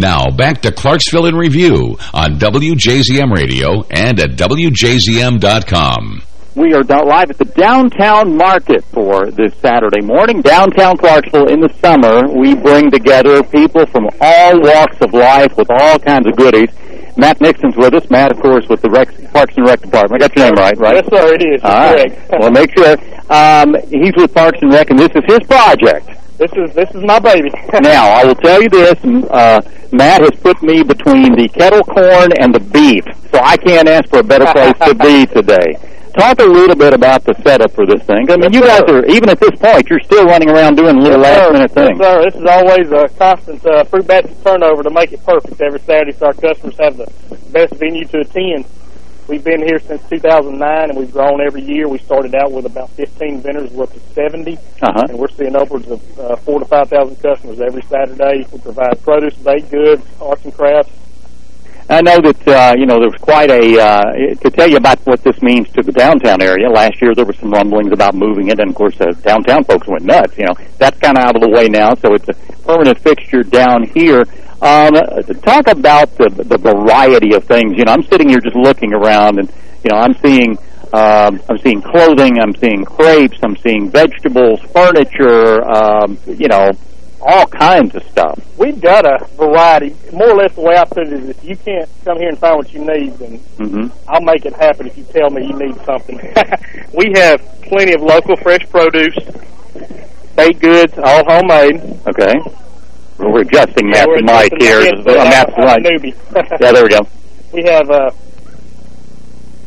Now, back to Clarksville in Review on WJZM Radio and at WJZM.com. We are live at the downtown market for this Saturday morning. Downtown Clarksville in the summer, we bring together people from all walks of life with all kinds of goodies. Matt Nixon's with us. Matt, of course, with the Rec Parks and Rec Department. I got your name right, right? Yes, sir, it is. All right. well, make sure. Um, he's with Parks and Rec, and this is his project. This is this is my baby. now, I will tell you this. Uh, Matt has put me between the kettle corn and the beef, so I can't ask for a better place to be today. Talk a little bit about the setup for this thing. I mean, you guys are, even at this point, you're still running around doing little last-minute things. Yes, sir. This is always a constant uh, fruit basket turnover to make it perfect every Saturday so our customers have the best venue to attend. We've been here since 2009, and we've grown every year. We started out with about 15 vendors. We're up to 70, uh-huh. and we're seeing upwards of uh, 4 to 5,000 customers every Saturday. We provide produce, baked goods, arts and crafts, I know that, uh, you know, there was quite a, uh, to tell you about what this means to the downtown area, last year there were some rumblings about moving it, and of course the downtown folks went nuts, you know. That's kind of out of the way now, so it's a permanent fixture down here. Um, talk about the, the variety of things. You know, I'm sitting here just looking around, and, you know, I'm seeing um, I'm seeing clothing, I'm seeing crepes, I'm seeing vegetables, furniture, um, you know, all kinds of stuff. We've got a variety. More or less the way I put it is if you can't come here and find what you need, then mm -hmm. I'll make it happen if you tell me you need something. we have plenty of local fresh produce, baked goods, all homemade. Okay. We're adjusting yeah, Matt's mic here. Uh, Matt's yeah, there we go. We have uh,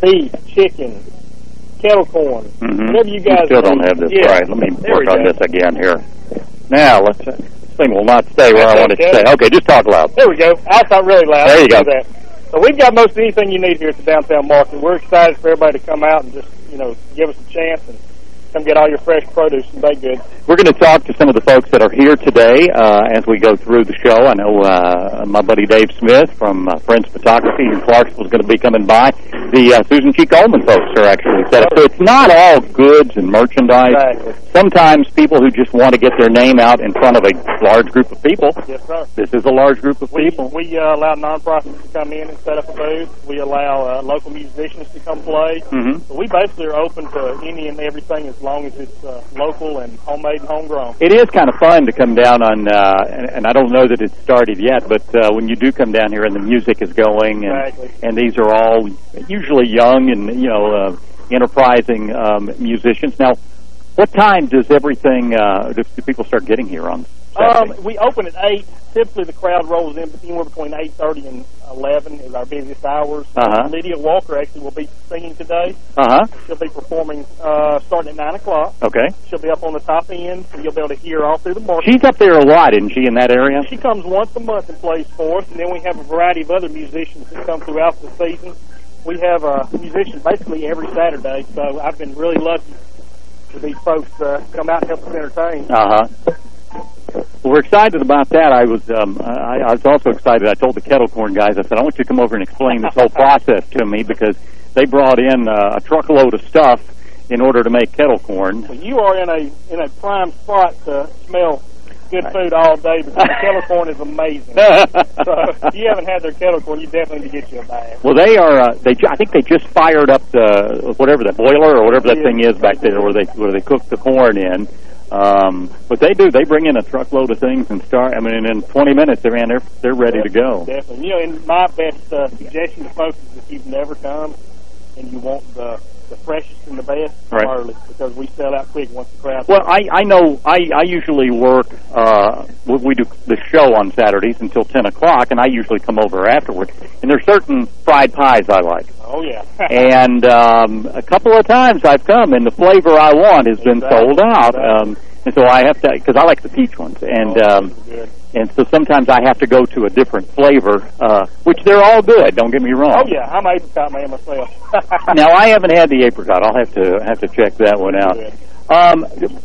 beef, chicken, kettle corn, mm -hmm. whatever you guys you still don't have this yeah. right. Let me there work on go. this again here. Now, let's this thing will not stay where That's I want okay. it to stay. Okay, just talk loud. There we go. I'll talk really loud. There you go. That. So we've got most anything you need here at the downtown market. We're excited for everybody to come out and just, you know, give us a chance and come get all your fresh produce and baked goods. We're going to talk to some of the folks that are here today uh, as we go through the show. I know uh, my buddy Dave Smith from uh, Friends Photography in Clarksville is going to be coming by. The uh, Susan G. Komen folks are actually set up. So it's not all goods and merchandise. Exactly. Sometimes people who just want to get their name out in front of a large group of people. Yes, sir. This is a large group of we, people. We uh, allow nonprofits to come in and set up a booth. We allow uh, local musicians to come play. Mm -hmm. So we basically are open to any and everything as long as it's uh, local and homemade and homegrown. It is kind of fun to come down on, uh, and, and I don't know that it's started yet, but uh, when you do come down here and the music is going, and, exactly. and these are all usually young and, you know, uh, enterprising um, musicians. Now, what time does everything, uh, do, do people start getting here on? Um, we open at 8. Typically the crowd rolls in anywhere between 8.30 and 11 is our busiest hours. Uh-huh. Lydia Walker actually will be singing today. Uh-huh. She'll be performing uh, starting at 9 o'clock. Okay. She'll be up on the top end, so you'll be able to hear all through the market. She's up there a lot, isn't she, in that area? She comes once a month and plays for us, and then we have a variety of other musicians that come throughout the season. We have a musician basically every Saturday, so I've been really lucky for these folks to come out and help us entertain. Uh-huh. Well, we're excited about that. I was um, I, I was also excited. I told the kettle corn guys, I said, I want you to come over and explain this whole process to me because they brought in uh, a truckload of stuff in order to make kettle corn. Well, you are in a in a prime spot to smell good food all day because the kettle corn is amazing. so if you haven't had their kettle corn, you definitely need to get you a bag. Well, they are. Uh, they I think they just fired up the whatever the boiler or whatever that Yeah. thing is back there where they where they cook the corn in. Um, but they do. They bring in a truckload of things and start. I mean, in 20 minutes, they're in. They're they're ready to go. Definitely. You know, and my best uh, suggestion to folks is if you've never come and you want the the freshest and the best, Right. early because we sell out quick once the crowd. Well, I I know I I usually work. Uh, we do the show on Saturdays until 10 o'clock, and I usually come over afterward. And there's certain fried pies I like. oh yeah. and um, a couple of times I've come, and the flavor I want has been sold out. Exactly. Um, and so I have to, because I like the peach ones, and Oh, um, those are good. and so sometimes I have to go to a different flavor, uh, which they're all good. Don't get me wrong. Oh yeah, I'm an apricot man myself. Now I haven't had the apricot. I'll have to have to check that one out. Um,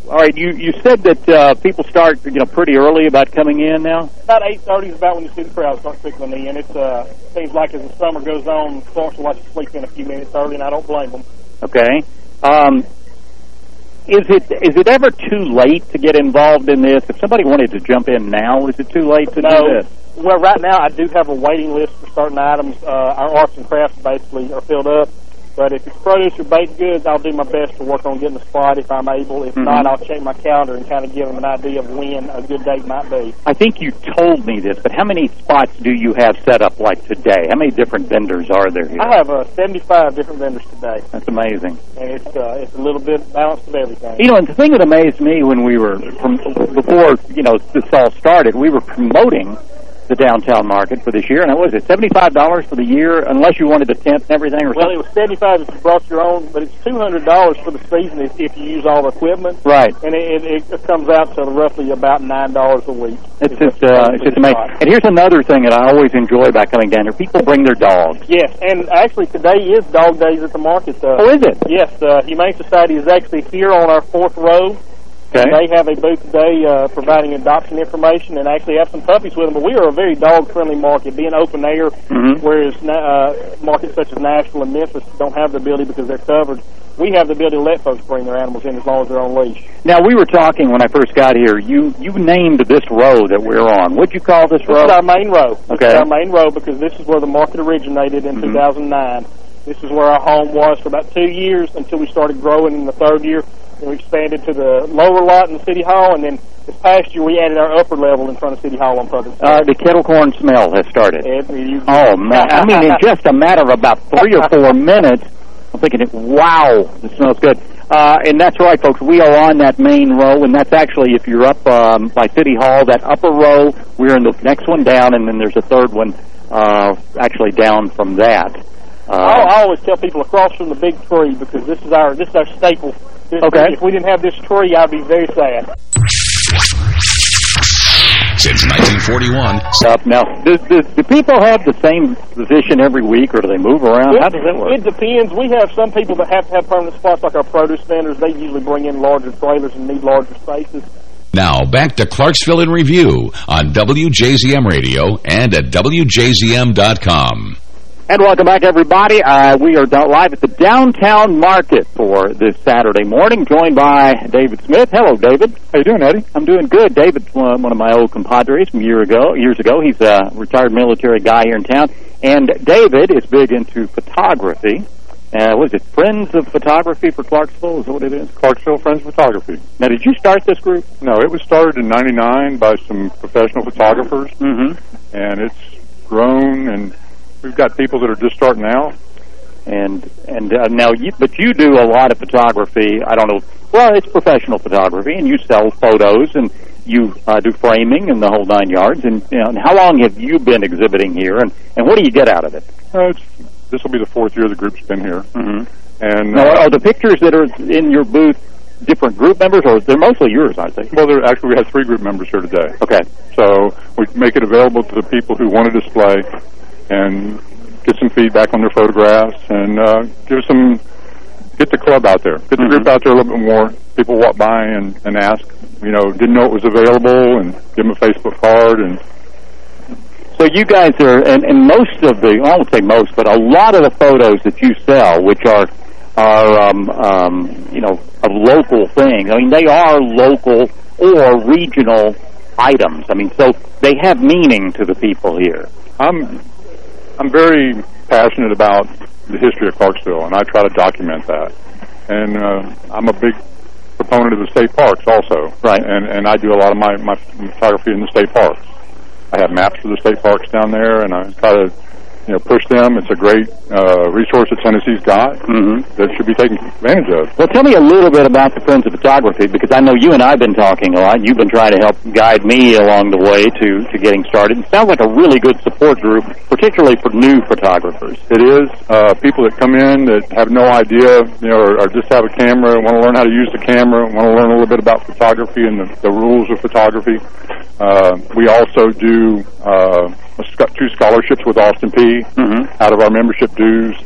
all right, you you said that uh, people start you know pretty early about coming in now. About eight thirty is about when you see the crowd start trickling in. It uh, seems like as the summer goes on, folks will like to sleep in a few minutes early, and I don't blame them. Okay. Um, is it is it ever too late to get involved in this? If somebody wanted to jump in now, is it too late to no, do this? well, right now I do have a waiting list for certain items. Uh, our arts and crafts basically are filled up. But if it's produce or baked goods, I'll do my best to work on getting a spot if I'm able. If mm -hmm. not, I'll check my calendar and kind of give them an idea of when a good date might be. I think you told me this, but how many spots do you have set up like today? How many different vendors are there here? I have uh, 75 different vendors today. That's amazing. And it's uh, it's a little bit balanced of everything. You know, and the thing that amazed me when we were, from before, you know, this all started, we were promoting the downtown market for this year. And what was it, $75 for the year, unless you wanted the tent and everything? Or well, something? it was 75 if you brought your own, but it's $200 for the season if, if you use all the equipment. Right. And it, it, it comes out to roughly about $9 a week. It's just, uh, it's just amazing. And here's another thing that I always enjoy about coming down here. People bring their dogs. Yes, and actually today is dog days at the market. Uh, oh, is it? Yes, uh, Humane Society is actually here on our fourth row. Okay. They have a booth today uh, providing adoption information and actually have some puppies with them. But we are a very dog-friendly market, being open air, mm -hmm. whereas uh, markets such as Nashville and Memphis don't have the ability because they're covered. We have the ability to let folks bring their animals in as long as they're on leash. Now, we were talking when I first got here. You you named this row that we're on. What'd you call this row? This is our main row. Okay. This is our main row because this is where the market originated in mm -hmm. 2009. This is where our home was for about two years until we started growing in the third year and we expanded to the lower lot in the City Hall, and then this past year we added our upper level in front of City Hall on Public Uh, the kettle corn smell has started. you, oh, man. I mean, in just a matter of about three or four minutes, I'm thinking, wow, this smells good. Uh, and that's right, folks. We are on that main row, and that's actually, if you're up um, by City Hall, that upper row, we're in the next one down, and then there's a third one uh, actually down from that. Uh, I always tell people across from the big tree because this is our this is our staple Okay. If we didn't have this tree, I'd be very sad. Since 1941. Up now, do, do, do, people have the same position every week, or do they move around? It, How does that work? It depends. We have some people that have to have permanent spots, like our produce vendors. They usually bring in larger trailers and need larger spaces. Now, back to Clarksville in Review on WJZM Radio and at WJZM.com. And welcome back, everybody. Uh, we are live at the downtown market for this Saturday morning, joined by David Smith. Hello, David. How you doing, Eddie? I'm doing good. David's one of my old compadres from year ago. Years ago, he's a retired military guy here in town. And David is big into photography. Uh, what is it, Friends of Photography for Clarksville? Is that what it is? Clarksville Friends of Photography. Now, did you start this group? No, it was started in 99 by some professional photographers. Mm -hmm. And it's grown and We've got people that are just starting out. And and uh, now, you, but you do a lot of photography. I don't know. Well, it's professional photography, and you sell photos, and you uh, do framing and the whole nine yards. And, you know, and how long have you been exhibiting here, and and what do you get out of it? Uh, this will be the fourth year the group's been here. Mm -hmm. And now, are the pictures that are in your booth different group members, or they're mostly yours, I think? Well, they're, actually, we have three group members here today. Okay. So we make it available to the people who want to display, and get some feedback on their photographs and uh, give some get the club out there, get the mm -hmm. group out there a little bit more. People walk by and, and ask, you know, didn't know it was available, and give them a Facebook card. And so you guys are, and, and most of the, I won't say most, but a lot of the photos that you sell, which are are um, um, you know of local things. I mean, they are local or regional items. I mean, so they have meaning to the people here. I'm I'm very passionate about the history of Clarksville, and I try to document that. And uh, I'm a big proponent of the state parks also. Right. And and I do a lot of my, my photography in the state parks. I have maps of the state parks down there, and I try to you know, push them. It's a great uh, resource that Tennessee's got mm -hmm. that should be taken advantage of. Well, tell me a little bit about the Friends of Photography, because I know you and I have been talking a lot. You've been trying to help guide me along the way to, to getting started. It sounds like a really good support group, particularly for new photographers. It is. Uh, people that come in that have no idea, you know, or, or just have a camera, want to learn how to use the camera, want to learn a little bit about photography and the, the rules of photography. Uh, we also do uh, two scholarships with Austin Peay mm -hmm. out of our membership dues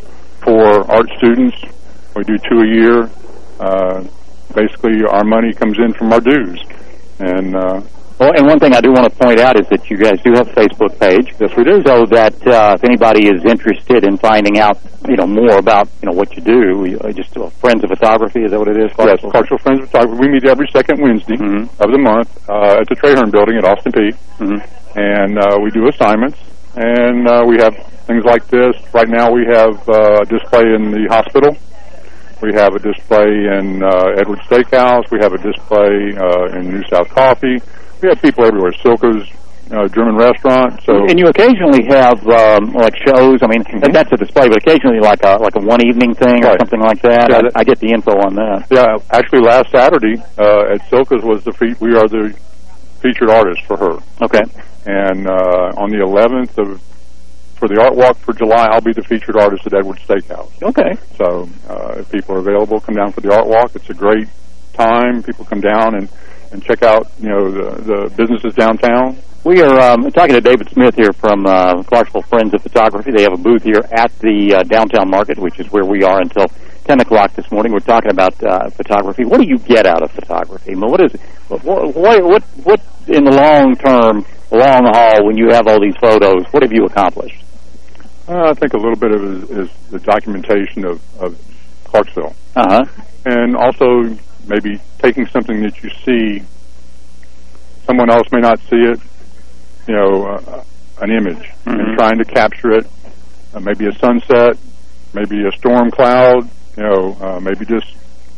for art students. We do two a year. Uh, basically, our money comes in from our dues. And uh, well, and one thing I do want to point out is that you guys do have a Facebook page. Yes, we do. So that uh, if anybody is interested in finding out, you know, more about, you know, what you do, uh, just uh, Friends of Photography, is that what it is? Yes, Clarksville Friends of Photography. We meet every second Wednesday mm -hmm. of the month uh, at the Trahern Building at Austin Peay. Mm -hmm and uh, we do assignments, and uh, we have things like this. Right now, we have uh, a display in the hospital. We have a display in uh, Edward Steakhouse. We have a display uh, in New South Coffee. We have people everywhere. Silke's uh, German restaurant. So and you occasionally have um, like shows. I mean, mm-hmm. that's a display, but occasionally like a like a one evening thing right. or something like that. Yeah, I, that, I get the info on that. Yeah, actually, last Saturday uh, at Silke's was the fe- we are the featured artist for her. Okay. And uh, on the 11th of for the art walk for July, I'll be the featured artist at Edward Steakhouse. Okay. So uh, if people are available, come down for the art walk. It's a great time. People come down and and check out you know the the businesses downtown. We are um, talking to David Smith here from uh, Clarksville Friends of Photography. They have a booth here at the uh, downtown market, which is where we are until 10 o'clock this morning. We're talking about uh, photography. What do you get out of photography? I mean, what is what, what, what, what in the long term, long haul, when you have all these photos, what have you accomplished? Uh, I think a little bit of it is, is the documentation of, of Clarksville. Uh-huh. And also maybe taking something that you see, someone else may not see it, you know, uh, an image mm -hmm. and trying to capture it. Uh, maybe a sunset, maybe a storm cloud, you know, uh, maybe just,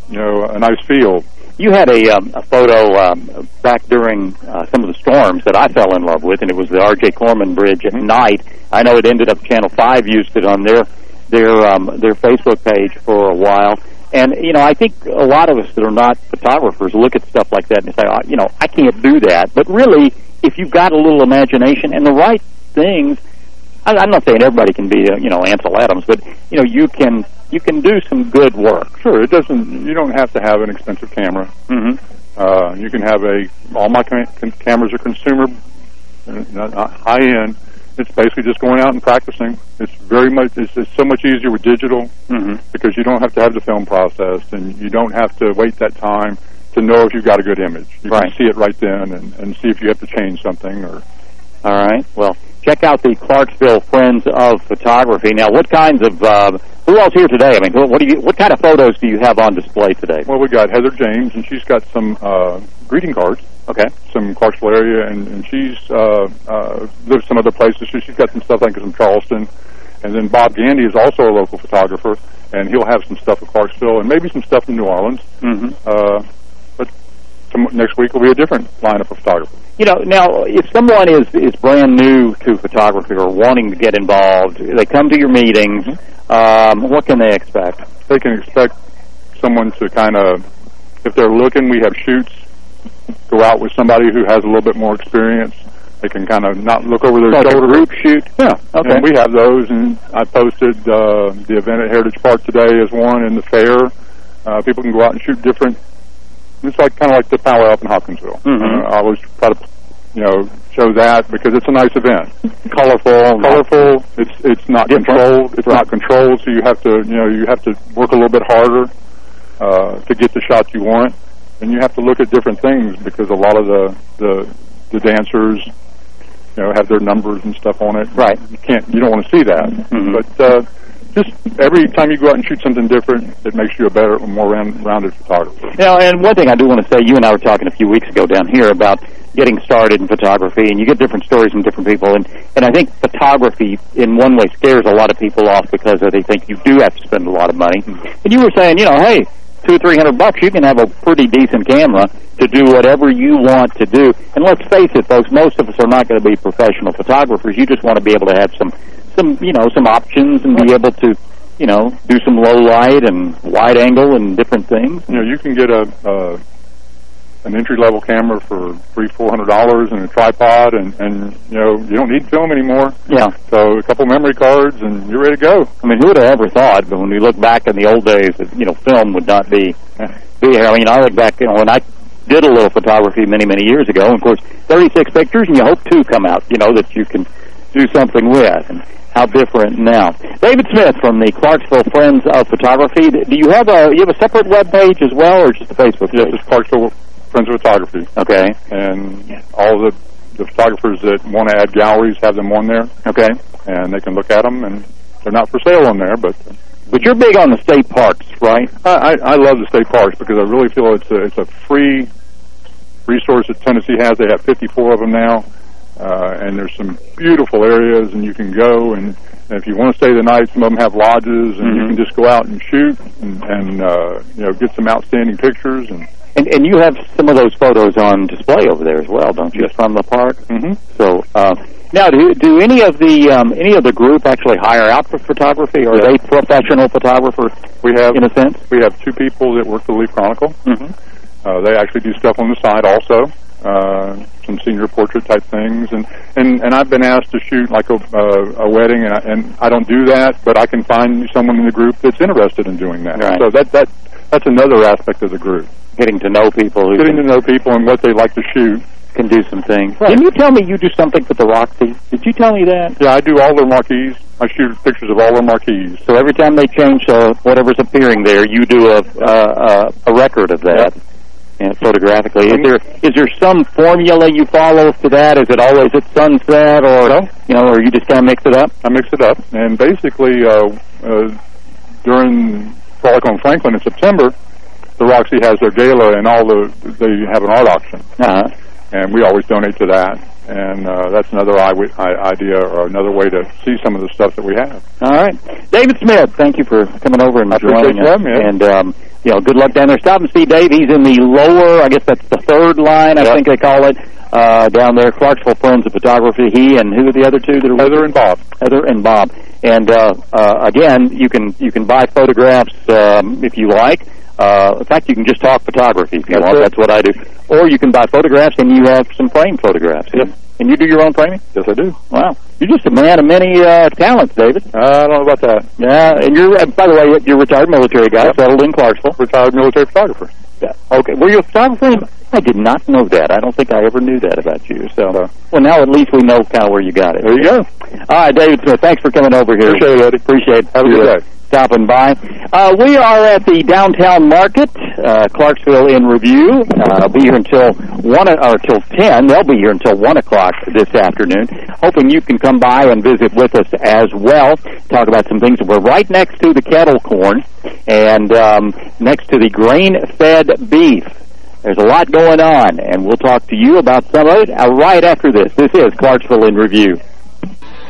you know, a nice field. You had a, um, a photo um, back during uh, some of the storms that I fell in love with, and it was the R.J. Corman Bridge at mm -hmm. night. I know it ended up Channel 5 used it on their their um, their Facebook page for a while. And, you know, I think a lot of us that are not photographers look at stuff like that and say, oh, you know, I can't do that. But really, if you've got a little imagination and the right things, I, I'm not saying everybody can be, a, you know, Ansel Adams, but you know, you can you can do some good work. Sure, it doesn't. You don't have to have an expensive camera. Mm-hmm. Uh, you can have a. All my cam cameras are consumer, uh, not high end. It's basically just going out and practicing. It's very much. It's, it's so much easier with digital mm-hmm. because you don't have to have the film processed and you don't have to wait that time to know if you've got a good image. You right. can see it right then and, and see if you have to change something. or. All right. Well, check out the Clarksville Friends of Photography. Now, what kinds of uh, who else here today? I mean, what do you what kind of photos do you have on display today? Well, we got Heather James, and she's got some uh, greeting cards. Okay. Some Clarksville area, and, and she's uh, uh, lives some other places. So she's got some stuff I like from Charleston. And then Bob Gandy is also a local photographer, and he'll have some stuff at Clarksville and maybe some stuff in New Orleans. Mm-hmm. Uh, next week will be a different lineup of photographers. You know, now, if someone is, is brand new to photography or wanting to get involved, they come to your meetings, um, what can they expect? They can expect someone to kind of, if they're looking, we have shoots, go out with somebody who has a little bit more experience. They can kind of not look over their shoulder. group shoot? Yeah. Okay. And we have those, and I posted uh, the event at Heritage Park today as one, and the fair. Uh, people can go out and shoot different it's like kind of like the powwow up in Hopkinsville. Mm -hmm. uh, I always try to, you know, show that because it's a nice event. Colorful, colorful. It's it's not Different. controlled. It's right. not controlled, so you have to, you know, you have to work a little bit harder uh, to get the shots you want, and you have to look at different things because a lot of the the the dancers, you know, have their numbers and stuff on it. Right. You can't. You don't want to see that. Mm -hmm. But uh, just every time you go out and shoot something different, it makes you a better, more round, rounded photographer. Now, and one thing I do want to say, you and I were talking a few weeks ago down here about getting started in photography, and you get different stories from different people, and and I think photography, in one way, scares a lot of people off because they think you do have to spend a lot of money. Mm-hmm. And you were saying, you know, hey, two or three hundred bucks, you can have a pretty decent camera to do whatever you want to do. And let's face it, folks, most of us are not going to be professional photographers. You just want to be able to have some some you know some options and be able to you know do some low light and wide angle and different things. You know, you can get a uh, an entry level camera for three four hundred dollars and a tripod and and you know you don't need film anymore. Yeah. So a couple memory cards and you're ready to go. I mean, who would have ever thought? But when we look back in the old days, that you know film would not be be here. I mean, I look back, you know, when I did a little photography many many years ago. And of course, 36 pictures, and you hope two come out. You know that you can do something with. And how different now. David Smith from the Clarksville Friends of Photography. Do you have a you have a separate web page as well, or just a Facebook page? Yes, it's Clarksville Friends of Photography. Okay. And all the the photographers that want to add galleries have them on there. Okay. And they can look at them, and they're not for sale on there, but. But you're big on the state parks, right? I, I, I love the state parks because I really feel it's a, it's a free resource that Tennessee has. They have 54 of them now Uh, and there's some beautiful areas, and you can go and, and if you want to stay the night, some of them have lodges, and you Mhm. can just go out and shoot and, and uh, you know get some outstanding pictures. And And, and you have some of those photos on display over there as well, don't you, from the park? Mhm. So uh, now, do do any of the um, any of the group actually hire out for photography, or are Yeah. they professional photographers we have in a sense? we have two people that work for the Leaf Chronicle. Mm-hmm. Uh, they actually do stuff on the side also, uh, some senior portrait type things, and and and I've been asked to shoot like a uh, a wedding, and I, and I don't do that, but I can find someone in the group that's interested in doing that. Right. So that that that's another aspect of the group, Getting to know people who getting to know people and what they like to shoot. can do some things. Right. Didn't you tell me you do something for the Roxy? Did you tell me that? Yeah, I do all their marquees. I shoot pictures of all their marquees. So every time they change uh, whatever's appearing there, you do a uh, a, a record of that. And photographically, is there is there some formula you follow to that? Is it always at sunset, or No. you know, or you just kind of mix it up? I mix it up, and basically uh, uh, during Frolic on Franklin in September, the Roxy has their gala, and all the they have an art auction. Uh-huh. and we always donate to that. And uh, that's another idea or another way to see some of the stuff that we have. All right, David Smith, thank you for coming over and I joining us. having. And um, you know, good luck down there. Stop and see Dave. He's in the lower, I guess that's the third line, I think they call it, uh, down there. Clarksville Friends of Photography. He and who are the other two that are Heather and Bob. Heather and Bob. And uh, uh, again, you can you can buy photographs um, if you like. Uh, in fact, you can just talk photography if you That's want. it. That's what I do. Or you can buy photographs and you have some frame photographs. Yep. And you do your own framing? Yes, I do. Wow. You're just a man of many uh, talents, David. I don't know about that. Yeah, and you're, uh, by the way, you're a retired military guy, Yep. settled in Clarksville. Retired military photographer. Yeah. Okay. Were you a photographer? I did not know that. I don't think I ever knew that about you. So, No. well, now at least we know kind of where you got it. There you go. All right, David Smith, thanks for coming over here. Appreciate it, Eddie. Appreciate it. Have a good uh, day. Stopping by. Uh, we are at the downtown market, uh, Clarksville in review. Uh, be here until one or till ten. They'll be here until one o'clock this afternoon. Hoping you can come by and visit with us as well. Talk about some things. We're right next to the kettle corn and um, next to the grain-fed beef. There's a lot going on, and we'll talk to you about some of it uh, right after this. This is Clarksville in review.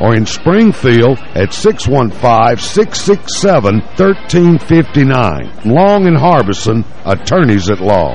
or in Springfield at 615-667-1359. Long and Harbison, attorneys at law.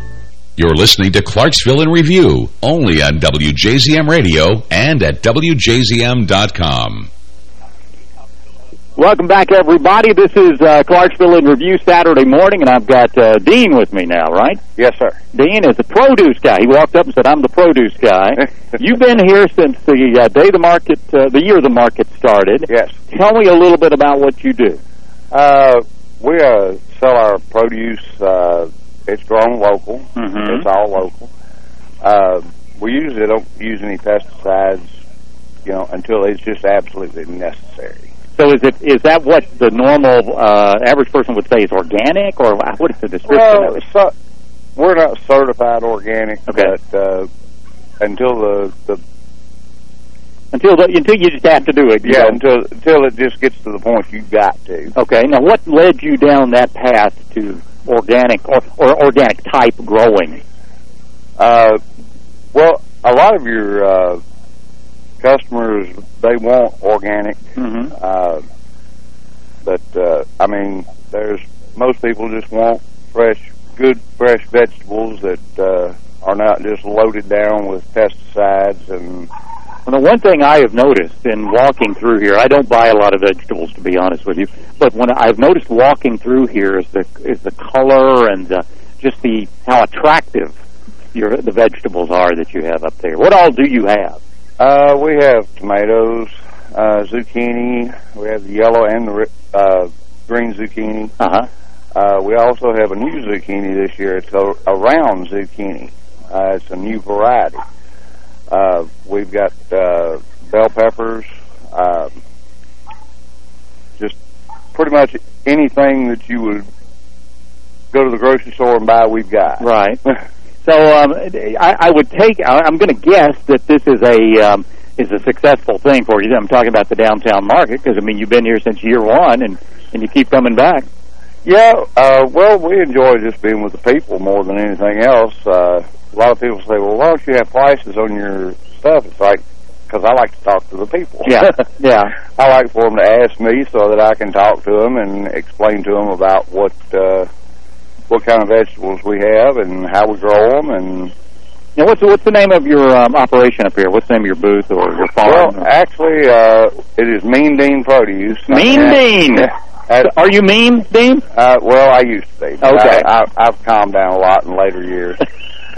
You're listening to Clarksville in Review, only on WJZM Radio and at WJZM.com. Welcome back, everybody. This is uh, Clarksville in Review Saturday morning, and I've got uh, Dean with me now, right? Yes, sir. Dean is the produce guy. He walked up and said, I'm the produce guy. You've been here since the uh, day the market, uh, the year the market started. Yes. Tell me a little bit about what you do. Uh, we uh, sell our produce uh, it's grown local. Mm -hmm. It's all local. Uh, we usually don't use any pesticides, you know, until it's just absolutely necessary. So is it is that what the normal uh, average person would say is organic, or what is the description well, of it? So, we're not certified organic, okay. but uh, until the the until the, until you just have to do it. Yeah, know? until until it just gets to the point you got to. Okay. Now, what led you down that path to organic or, or organic type growing? Uh, well, a lot of your uh, customers they want organic, mm-hmm. uh, but uh, I mean, there's most people just want fresh, good fresh vegetables that uh, are not just loaded down with pesticides and well, the one thing I have noticed in walking through here, I don't buy a lot of vegetables to be honest with you, but when I've noticed walking through here is the is the color and the, just the how attractive your the vegetables are that you have up there. What all do you have? Uh, we have tomatoes, uh, zucchini. We have the yellow and the uh, green zucchini. Uh-huh. Uh, we also have a new zucchini this year. It's a, a round zucchini. Uh, it's a new variety. Uh, we've got uh, bell peppers, uh, just pretty much anything that you would go to the grocery store and buy, we've got. Right. so um, I, I would take. I'm going to guess that this is a um, is a successful thing for you. I'm talking about the downtown market because I mean you've been here since year one and and you keep coming back. Yeah, uh, well, we enjoy just being with the people more than anything else. Uh, a lot of people say, well, why don't you have prices on your stuff? It's like, because I like to talk to the people. Yeah, yeah. I like for them to ask me so that I can talk to them and explain to them about what uh, what kind of vegetables we have and how we grow them. And now, what's what's the name of your um, operation up here? What's the name of your booth or your farm? Well, actually, uh, it is Mean Dean Produce. Mean Dean. Are you mean, Dean? Uh, well, I used to be. Okay. I, I, I've calmed down a lot in later years.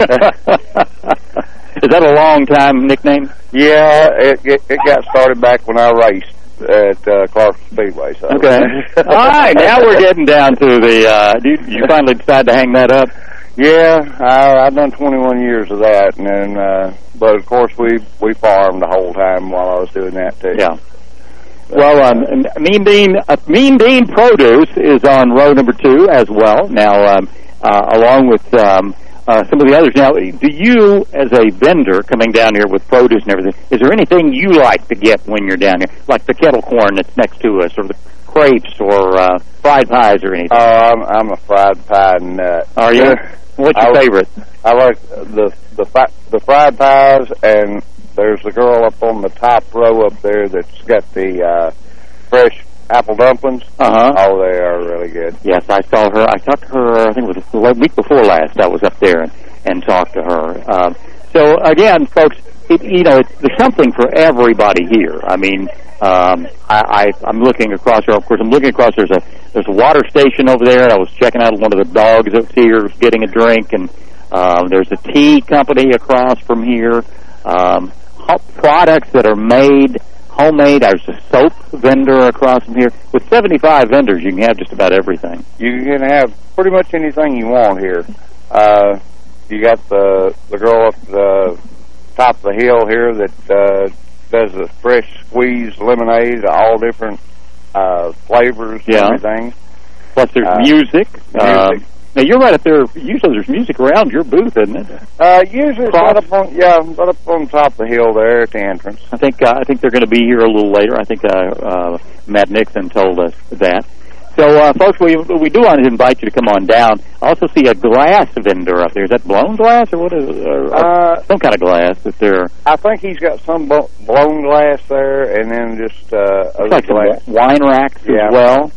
Is that a long time nickname? Yeah, it, it, it got started back when I raced at uh, Clarksville Speedway. So. Okay. All right, now we're getting down to the. Uh, you, you finally decide to hang that up? Yeah, I, I've done 21 years of that, and then, uh, but of course we we farmed the whole time while I was doing that too. Yeah. Well, um, Mean Bean uh, Mean Bean Produce is on row number two as well. Now, um, uh, along with um, uh, some of the others. Now, do you, as a vendor coming down here with produce and everything, is there anything you like to get when you're down here, like the kettle corn that's next to us, or the crepes, or uh, fried pies, or anything? Oh, I'm, I'm a fried pie nut. Are you? What's your I, favorite? I like the the fi the fried pies and there's the girl up on the top row up there that's got the uh, fresh apple dumplings. Uh-huh. Oh, they are really good. Yes, I saw her. I talked to her, I think it was the week before last. I was up there and, and talked to her. Um, so, again, folks, it, you know, it, there's something for everybody here. I mean, um, I, I, I'm looking across here. Of course, I'm looking across. There's a there's a water station over there. I was checking out one of the dogs that's here getting a drink, and um, there's a tea company across from here. Um, products that are made homemade. There's a soap vendor across from here. With 75 vendors, you can have just about everything. You can have pretty much anything you want here. Uh, you got the the girl up the top of the hill here that uh, does the fresh squeezed lemonade, all different uh, flavors Yeah. and everything. Plus, there's Uh, music. Um, music. Now, you're right up there. Usually there's music around your booth, isn't it? Uh, usually it's right up on, yeah, right up on top of the hill there at the entrance. I think uh, I think they're going to be here a little later. I think uh, uh, Matt Nixon told us that. So, uh, folks, we we do want to invite you to come on down. I also see a glass vendor up there. Is that blown glass or what is it? Or, Uh, some kind of glass that they're I think he's got some blown glass there, and then just uh, other like glass. wine racks Yeah. as well.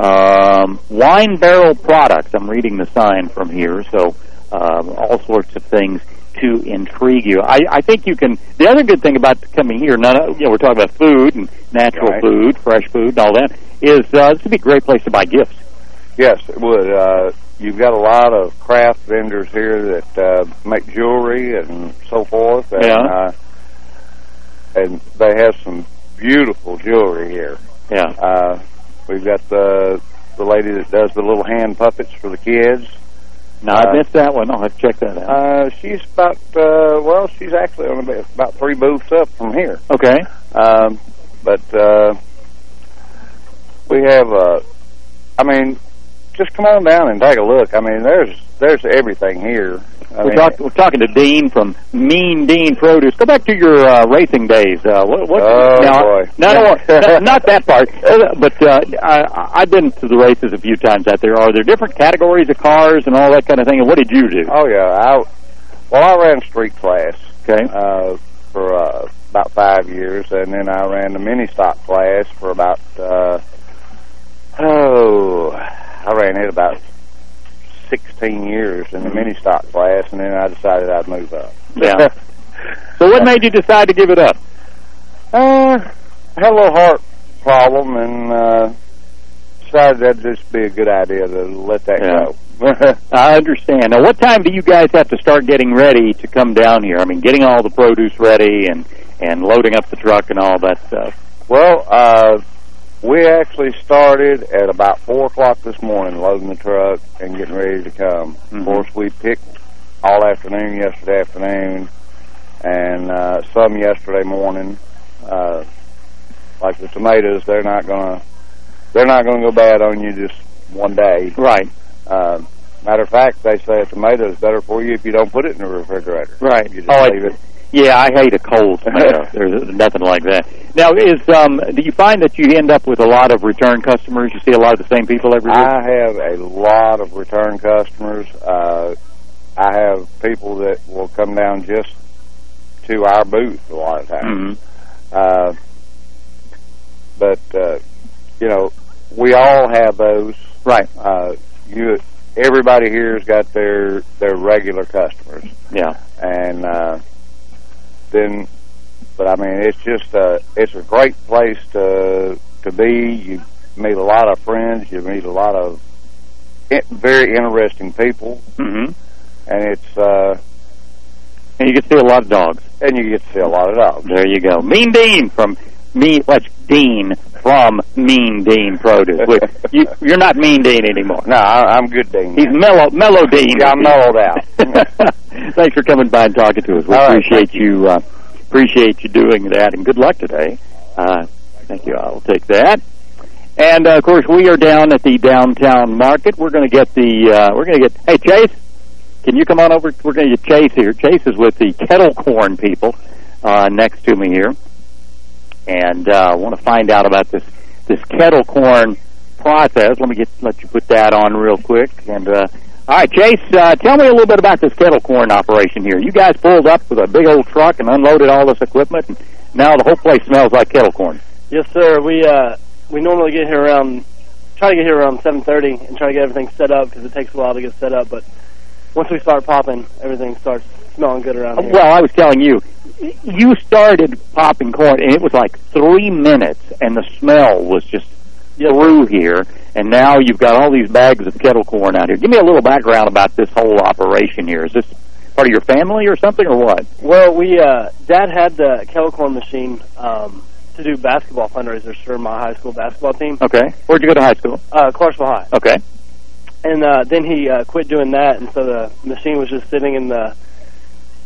Um, wine barrel products. I'm reading the sign from here, so um, all sorts of things to intrigue you. I, I think you can. The other good thing about coming here, none of, you know, we're talking about food and natural Right. food, fresh food, and all that. Is uh, this would be a great place to buy gifts. Yes, it would. Uh, you've got a lot of craft vendors here that uh, make jewelry and so forth. And, Yeah. Uh, and they have some beautiful jewelry here. Yeah. Uh, we've got the the lady that does the little hand puppets for the kids. No, Uh, I missed that one. I'll have to check that out. Uh, she's about uh, well, she's actually on about, about three booths up from here. okay. Um, but uh, we have, uh, I mean, just come on down and take a look. I mean, there's there's everything here. I We're, mean, talk, we're talking to Dean from Mean Dean Produce. Go back to your uh, racing days. Uh, what, what, Oh, now, boy. No, no, no, not that part. But uh, I, I've been to the races a few times out there. Are there different categories of cars and all that kind of thing? And what did you do? oh yeah, I well, I ran street class Okay. uh, for uh, about five years, and then I ran the mini stock class for about uh, oh, I ran it about sixteen years in the mini stock class, and then I decided I'd move up. Yeah. So what made you decide to give it up? Uh, I had a little heart problem and uh, decided that'd just be a good idea to let that Yeah. go. I understand. Now, what time do you guys have to start getting ready to come down here? I mean, getting all the produce ready and and loading up the truck and all that stuff. well, uh, we actually started at about 4 o'clock this morning loading the truck and getting ready to come. Mhm. Of course, we picked all afternoon yesterday afternoon and uh, some yesterday morning. Uh, like the tomatoes, they're not gonna they're not gonna go bad on you just one day. Right. Uh, matter of fact, they say a tomato is better for you if you don't put it in the refrigerator. Right. You just Oh, leave it. Yeah, I hate a cold. There's nothing like that. Now, is um, do you find that you end up with a lot of return customers? You see a lot of the same people every year. I have a lot of return customers. Uh, I have people that will come down just to our booth a lot of times. Mhm. Uh, but uh, you know, we all have those. Right. Uh, you, everybody here's got their their regular customers. Yeah. and uh, then, but I mean, it's just a it's a great place to to be. You meet a lot of friends. You meet a lot of very interesting people, Mm-hmm. and it's uh, And you can see a lot of dogs. and you get to see a lot of dogs. There you go. Mean Dean from me. What's Dean from Mean Dean Produce? Wait, you, you're not Mean Dean anymore. No, I, I'm good, Dean. He's mellow, mellow Dean. Yeah, I'm mellowed out. Thanks for coming by and talking to us. We All right, appreciate you. Uh, appreciate you doing that, and good luck today. Uh, thank you. I'll take that. And uh, of course, we are down at the downtown market. We're going to get the. Uh, we're going to get. Hey, Chase, can you come on over? We're going to get Chase here. Chase is with the kettle corn people uh, next to me here, and uh, want to find out about this this kettle corn process. Let me get let you put that on real quick, and uh, All right, Chase, uh, tell me a little bit about this kettle corn operation here. You guys pulled up with a big old truck and unloaded all this equipment, and now the whole place smells like kettle corn. Yes, sir. We uh, we normally get here around, try to get here around 7.30 and try to get everything set up because it takes a while to get set up. But once we start popping, everything starts smelling good around here. Well, I was telling you, you started popping corn, and it was like three minutes, and the smell was just through here, and now you've got all these bags of kettle corn out here. Give me a little background about this whole operation here. Is this part of your family or something, or what? Well, we uh, Dad had the kettle corn machine um, to do basketball fundraisers for my high school basketball team. Okay. Where'd you go to high school? Uh, Clarksville High. Okay. And uh, then he uh, quit doing that, and so the machine was just sitting in the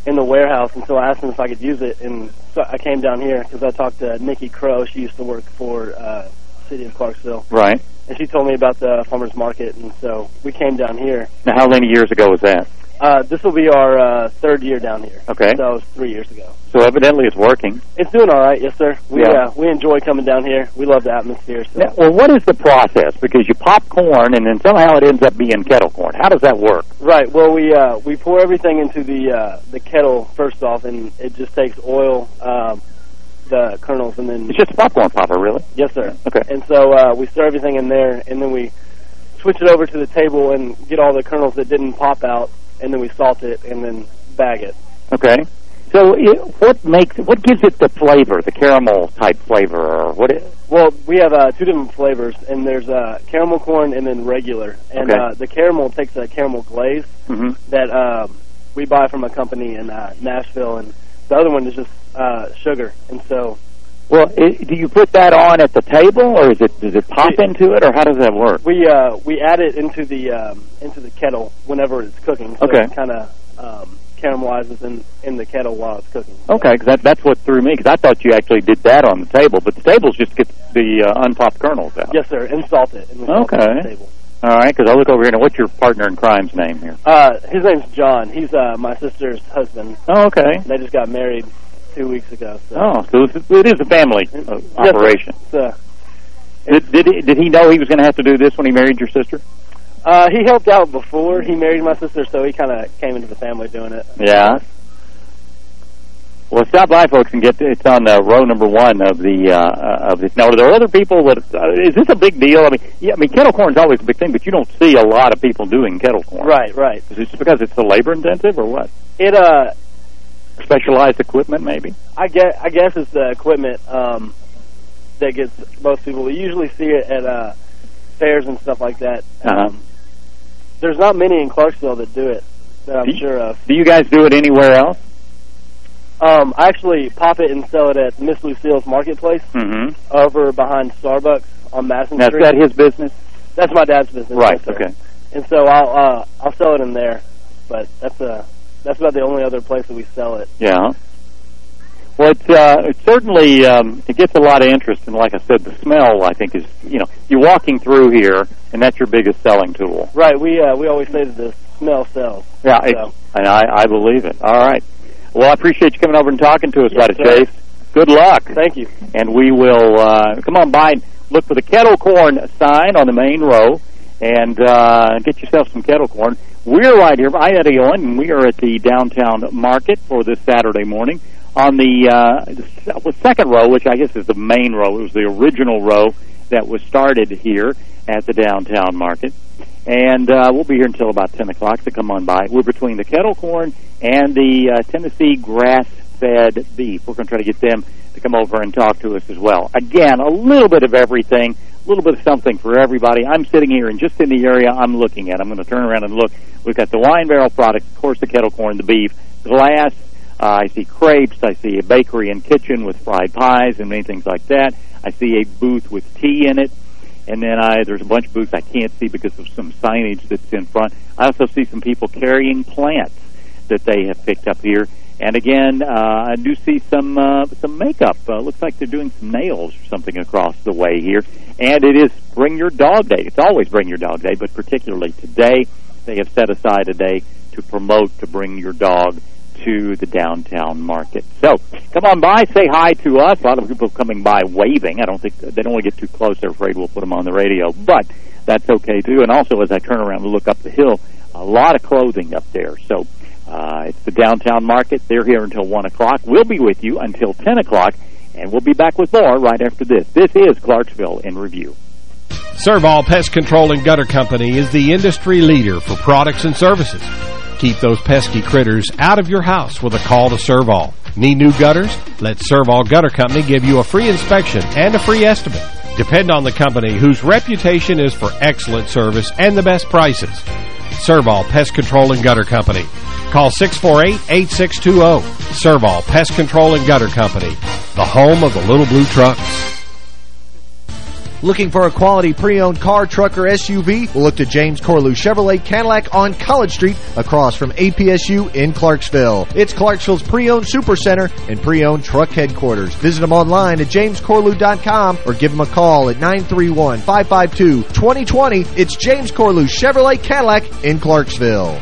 in the warehouse. And so I asked him if I could use it, and so I came down here because I talked to Nikki Crow. She used to work for uh, City of Clarksville. Right. And she told me about the farmers market, and so we came down here. Now, how many years ago was that? Uh, this will be our uh, third year down here. Okay. So that was three years ago. So evidently it's working. It's doing all right, yes, sir. We Yeah. uh, we enjoy coming down here. We love the atmosphere. So. Now, well, what is the process? Because you pop corn, and then somehow it ends up being kettle corn. How does that work? Right. Well, we uh, we pour everything into the uh, the kettle first off, and it just takes oil, um, the kernels, and then It's just a popcorn popper, really? yes, sir. Okay. And so uh, we stir everything in there, and then we switch it over to the table and get all the kernels that didn't pop out, and then we salt it and then bag it. Okay. So it, what makes what gives it the flavor, the caramel type flavor, or what? It, Well, we have uh, two different flavors, and there's uh, caramel corn and then regular. And Okay. uh, the caramel takes a caramel glaze hmm that um, we buy from a company in uh, Nashville, and the other one is just uh, sugar. And so Well, it, do you put that on at the table, or is it does it pop into it, or how does that work? we uh, we add it into the um, into the kettle whenever it's cooking. So Okay. it kind of um, caramelizes in in the kettle while it's cooking. Okay, because that, that's what threw me. Because I thought you actually did that on the table, but the tables just get the uh, unpopped kernels out. Yes, sir, and salt it. And we salt it the Okay. table. All right, because I look over here and what's your partner in crime's name here? Uh, his name's John. He's uh, my sister's husband. Oh, okay. They just got married two weeks ago. So. Oh, so it's- it is a family uh, operation. It's, uh, Did did he, did he know he was going to have to do this when he married your sister? Uh, he helped out before he married my sister, so he kind of came into the family doing it. Yeah. Well, stop by, folks, and get it's on uh, row number one of the uh, of this. Now, are there other people that uh, is this a big deal? I mean, yeah, I mean, kettle corn's always a big thing, but you don't see a lot of people doing kettle corn. Right, right. Is it just because it's so labor intensive, or what? It uh, Specialized equipment, maybe. I guess I guess it's the equipment um that gets most people. We usually see it at uh fairs and stuff like that. Uh-huh. Um, there's not many in Clarksville that do it that I'm Do sure of. Do you guys do it anywhere else? Um, I actually pop it and sell it at Miss Lucille's Marketplace Mm-hmm. over behind Starbucks on Madison Now, is Street. that his business? That's my dad's business. Right. yes. Okay. And so I'll uh, I'll sell it in there, but that's uh that's about the only other place that we sell it. Yeah. Well, it, uh, it certainly um, it gets a lot of interest, and like I said, the smell I think is you know you're walking through here, and that's your biggest selling tool. Right. We uh, we always say that the smell sells. Yeah, it, So. and I, I believe it. All right. Well, I appreciate you coming over and talking to us Yes, about it. Chase. Good luck. Thank you. And we will uh, come on by and look for the kettle corn sign on the main row and uh, get yourself some kettle corn. We're right here, I at and we are at the downtown market for this Saturday morning on the uh, second row, which I guess is the main row. It was the original row that was started here at the downtown market. And uh, we'll be here until about 10 o'clock, so come on by. We're between the kettle corn and the uh, Tennessee grass-fed beef. We're going to try to get them to come over and talk to us as well. Again, a little bit of everything, a little bit of something for everybody. I'm sitting here and just in the area I'm looking at. I'm going to turn around and look. We've got the wine barrel products, of course, the kettle corn, the beef, glass. Uh, I see crepes. I see a bakery and kitchen with fried pies and many things like that. I see a booth with tea in it. And then I there's a bunch of booths I can't see because of some signage that's in front. I also see some people carrying plants that they have picked up here. And again, uh, I do see some uh, some makeup. Uh, looks like they're doing some nails or something across the way here. And it is Bring Your Dog Day. It's always Bring Your Dog Day, but particularly today, they have set aside a day to promote to bring your dog to the downtown market. So come on by, say hi to us. A lot of people coming by waving. I don't think they don't want to get too close. They're afraid we'll put them on the radio, but that's okay too. And also, as I turn around and look up the hill, a lot of clothing up there. So uh, it's the downtown market. They're here until 1 o'clock. We'll be with you until 10 o'clock, and we'll be back with more right after this. This is Clarksville in Review. Servall Pest Control and Gutter Company is the industry leader for products and services. Keep those pesky critters out of your house with a call to Servall. Need new gutters? Let Servall Gutter Company give you a free inspection and a free estimate. Depend on the company whose reputation is for excellent service and the best prices. Servall Pest Control and Gutter Company. Call 648-8620. Servall Pest Control and Gutter Company, the home of the little blue trucks. Looking for a quality pre-owned car, truck, or SUV? We'll look to James Corlew Chevrolet Cadillac on College Street across from APSU in Clarksville. It's Clarksville's pre-owned supercenter and pre-owned truck headquarters. Visit them online at jamescorlew.com or give them a call at 931-552-2020. It's James Corlew Chevrolet Cadillac in Clarksville.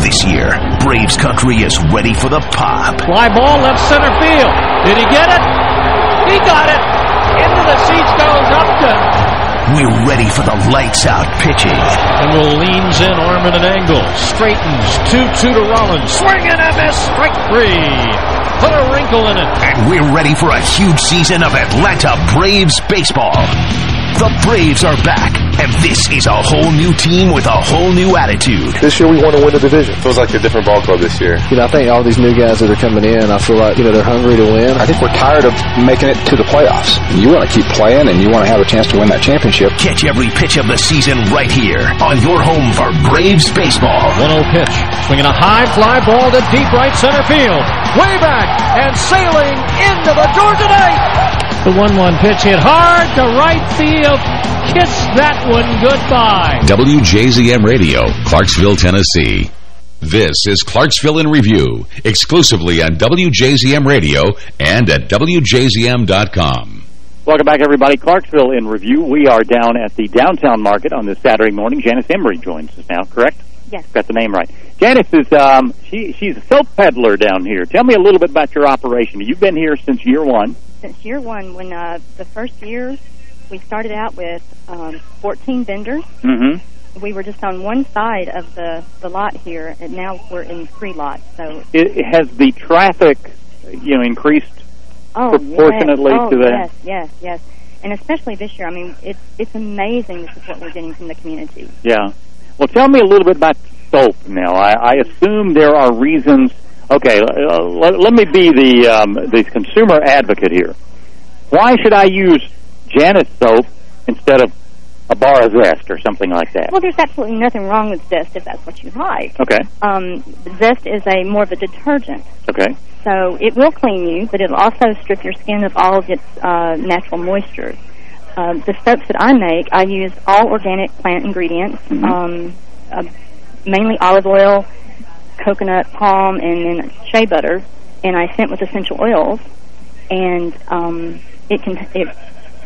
This year, Braves country is ready for the pop. Fly ball left center field. Did he get it? He got it. Into the seats goes Upton. We're ready for the lights out pitching. And will leans in arm at an angle. Straightens 2-2 to Rollins. Swing and a miss. Strike three. Put a wrinkle in it. And we're ready for a huge season of Atlanta Braves baseball. The Braves are back, and this is a whole new team with a whole new attitude. This year we want to win the division. Feels like a different ball club this year. You know, I think all these new guys that are coming in, I feel like, you know, they're hungry to win. I think we're tired of making it to the playoffs. You want to keep playing, and you want to have a chance to win that championship. Catch every pitch of the season right here on your home for Braves baseball. 1-0 pitch. Swinging a high fly ball to deep right center field. Way back and sailing into the Georgia Day. The 1-1 pitch hit hard to right field. Kiss that one goodbye. WJZM Radio, Clarksville, Tennessee. This is Clarksville in Review, exclusively on WJZM Radio and at WJZM.com. Welcome back, everybody. Clarksville in Review. We are down at the downtown market on this Saturday morning. Janice Emery joins us now, correct? Yes. Got the name right. Janice is, um, she, she's a soap peddler down here. Tell me a little bit about your operation. You've been here since year one. Since year one, when uh, the first year we started out with um, 14 vendors. Mm-hmm. We were just on one side of the, the lot here, and now we're in three lots. So it, has the traffic, you know, increased oh, proportionately yes. oh, to that. yes, yes, yes. And especially this year, I mean, it's it's amazing the support we're getting from the community. Yeah. Well, tell me a little bit about soap now. I, I assume there are reasons... Okay, uh, let, let me be the um, the consumer advocate here. Why should I use Janice soap instead of a bar of Zest or something like that? Well, there's absolutely nothing wrong with Zest if that's what you like. Okay. Um, Zest is a more of a detergent. Okay. So it will clean you, but it'll also strip your skin of all of its uh, natural moisture. Uh, the soaps that I make, I use all organic plant ingredients, Mm-hmm. um, uh, mainly olive oil, coconut, palm, and then shea butter, and I scent with essential oils, and um, it can it